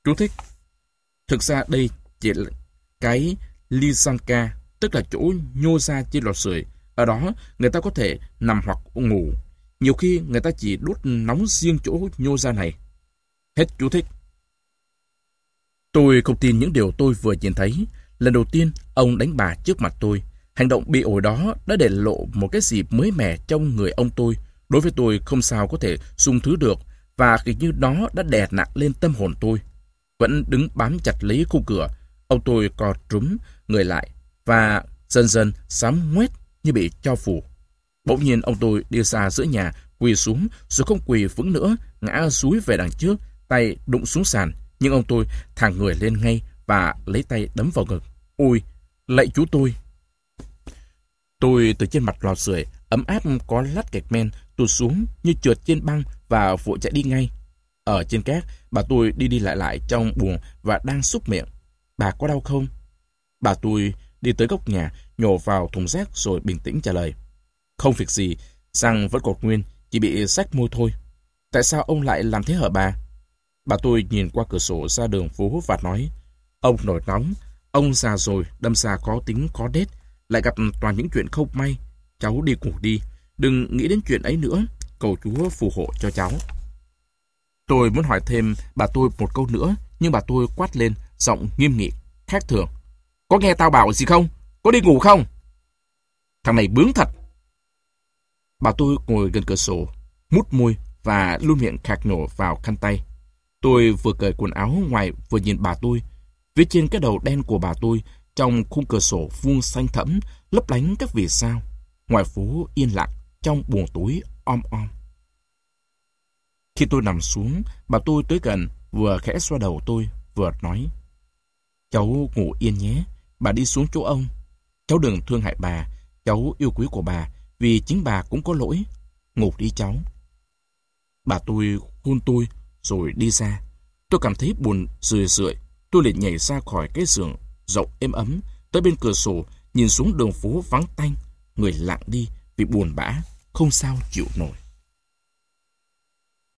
Chú thích. Thực ra đây chỉ là cái lysanka tức là chỗ nhô ra trên lò sưởi. Ở đó, người ta có thể nằm hoặc ngủ. Nhiều khi người ta chỉ đốt nóng riêng chỗ nhô ra này. Hết chú thích. Tôi không tin những điều tôi vừa nhìn thấy. Lần đầu tiên, ông đánh bà trước mặt tôi. Hành động bị ổi đó đã để lộ một cái gì mới mẻ trong người ông tôi. Đối với tôi không sao có thể xung thứ được và hình như nó đã đè nặng lên tâm hồn tôi. Vẫn đứng bám chặt lấy khung cửa, ông tôi co trúng người lại và dần dần sám nguyết như bị cho phủ. Bỗng nhiên ông tôi đi ra giữa nhà, quỳ xuống rồi không quỳ vững nữa, ngã suối về đằng trước, tay đụng xuống sàn. Nhưng ông tôi thẳng người lên ngay và lấy tay đấm vào ngực. Ôi, lạy chú tôi! Tôi từ trên mặt lò sưởi, ấm áp có lát gạch men, tụt xuống như trượt trên băng và vội chạy đi ngay. Ở trên cát, bà tôi đi đi lại lại trong buồng và đang xúc miệng. Bà có đau không? Bà tôi đi tới góc nhà, nhổ vào thùng rác rồi bình tĩnh trả lời. Không việc gì, răng vẫn còn nguyên, chỉ bị rách môi thôi. Tại sao ông lại làm thế hả bà? Bà tôi nhìn qua cửa sổ ra đường phố và nói, ông nổi nóng, ông già rồi, đâm ra có tính có đết, lại gặp toàn những chuyện không may. Cháu đi ngủ đi, đừng nghĩ đến chuyện ấy nữa, cầu Chúa phù hộ cho cháu. Tôi muốn hỏi thêm bà tôi một câu nữa, nhưng bà tôi quát lên, giọng nghiêm nghị, khác thường. Có nghe tao bảo gì không? Có đi ngủ không? Thằng này bướng thật. Bà tôi ngồi gần cửa sổ, mút môi và luôn miệng khạc nổ vào khăn tay. Tôi vừa cởi quần áo ngoài vừa nhìn bà tôi. Phía trên cái đầu đen của bà tôi, trong khung cửa sổ vuông xanh thẫm, lấp lánh các vì sao. Ngoài phố yên lặng, trong buồn tối om om. Khi tôi nằm xuống, bà tôi tới gần, vừa khẽ xoa đầu tôi, vừa nói. Cháu ngủ yên nhé, bà đi xuống chỗ ông. Cháu đừng thương hại bà, cháu yêu quý của bà, vì chính bà cũng có lỗi. Ngủ đi cháu. Bà tôi hôn tôi, rồi đi ra. Tôi cảm thấy buồn rười rượi, tôi liền nhảy ra khỏi cái giường rộng êm ấm, tới bên cửa sổ, nhìn xuống đường phố vắng tanh, người lặng đi vì buồn bã, không sao chịu nổi.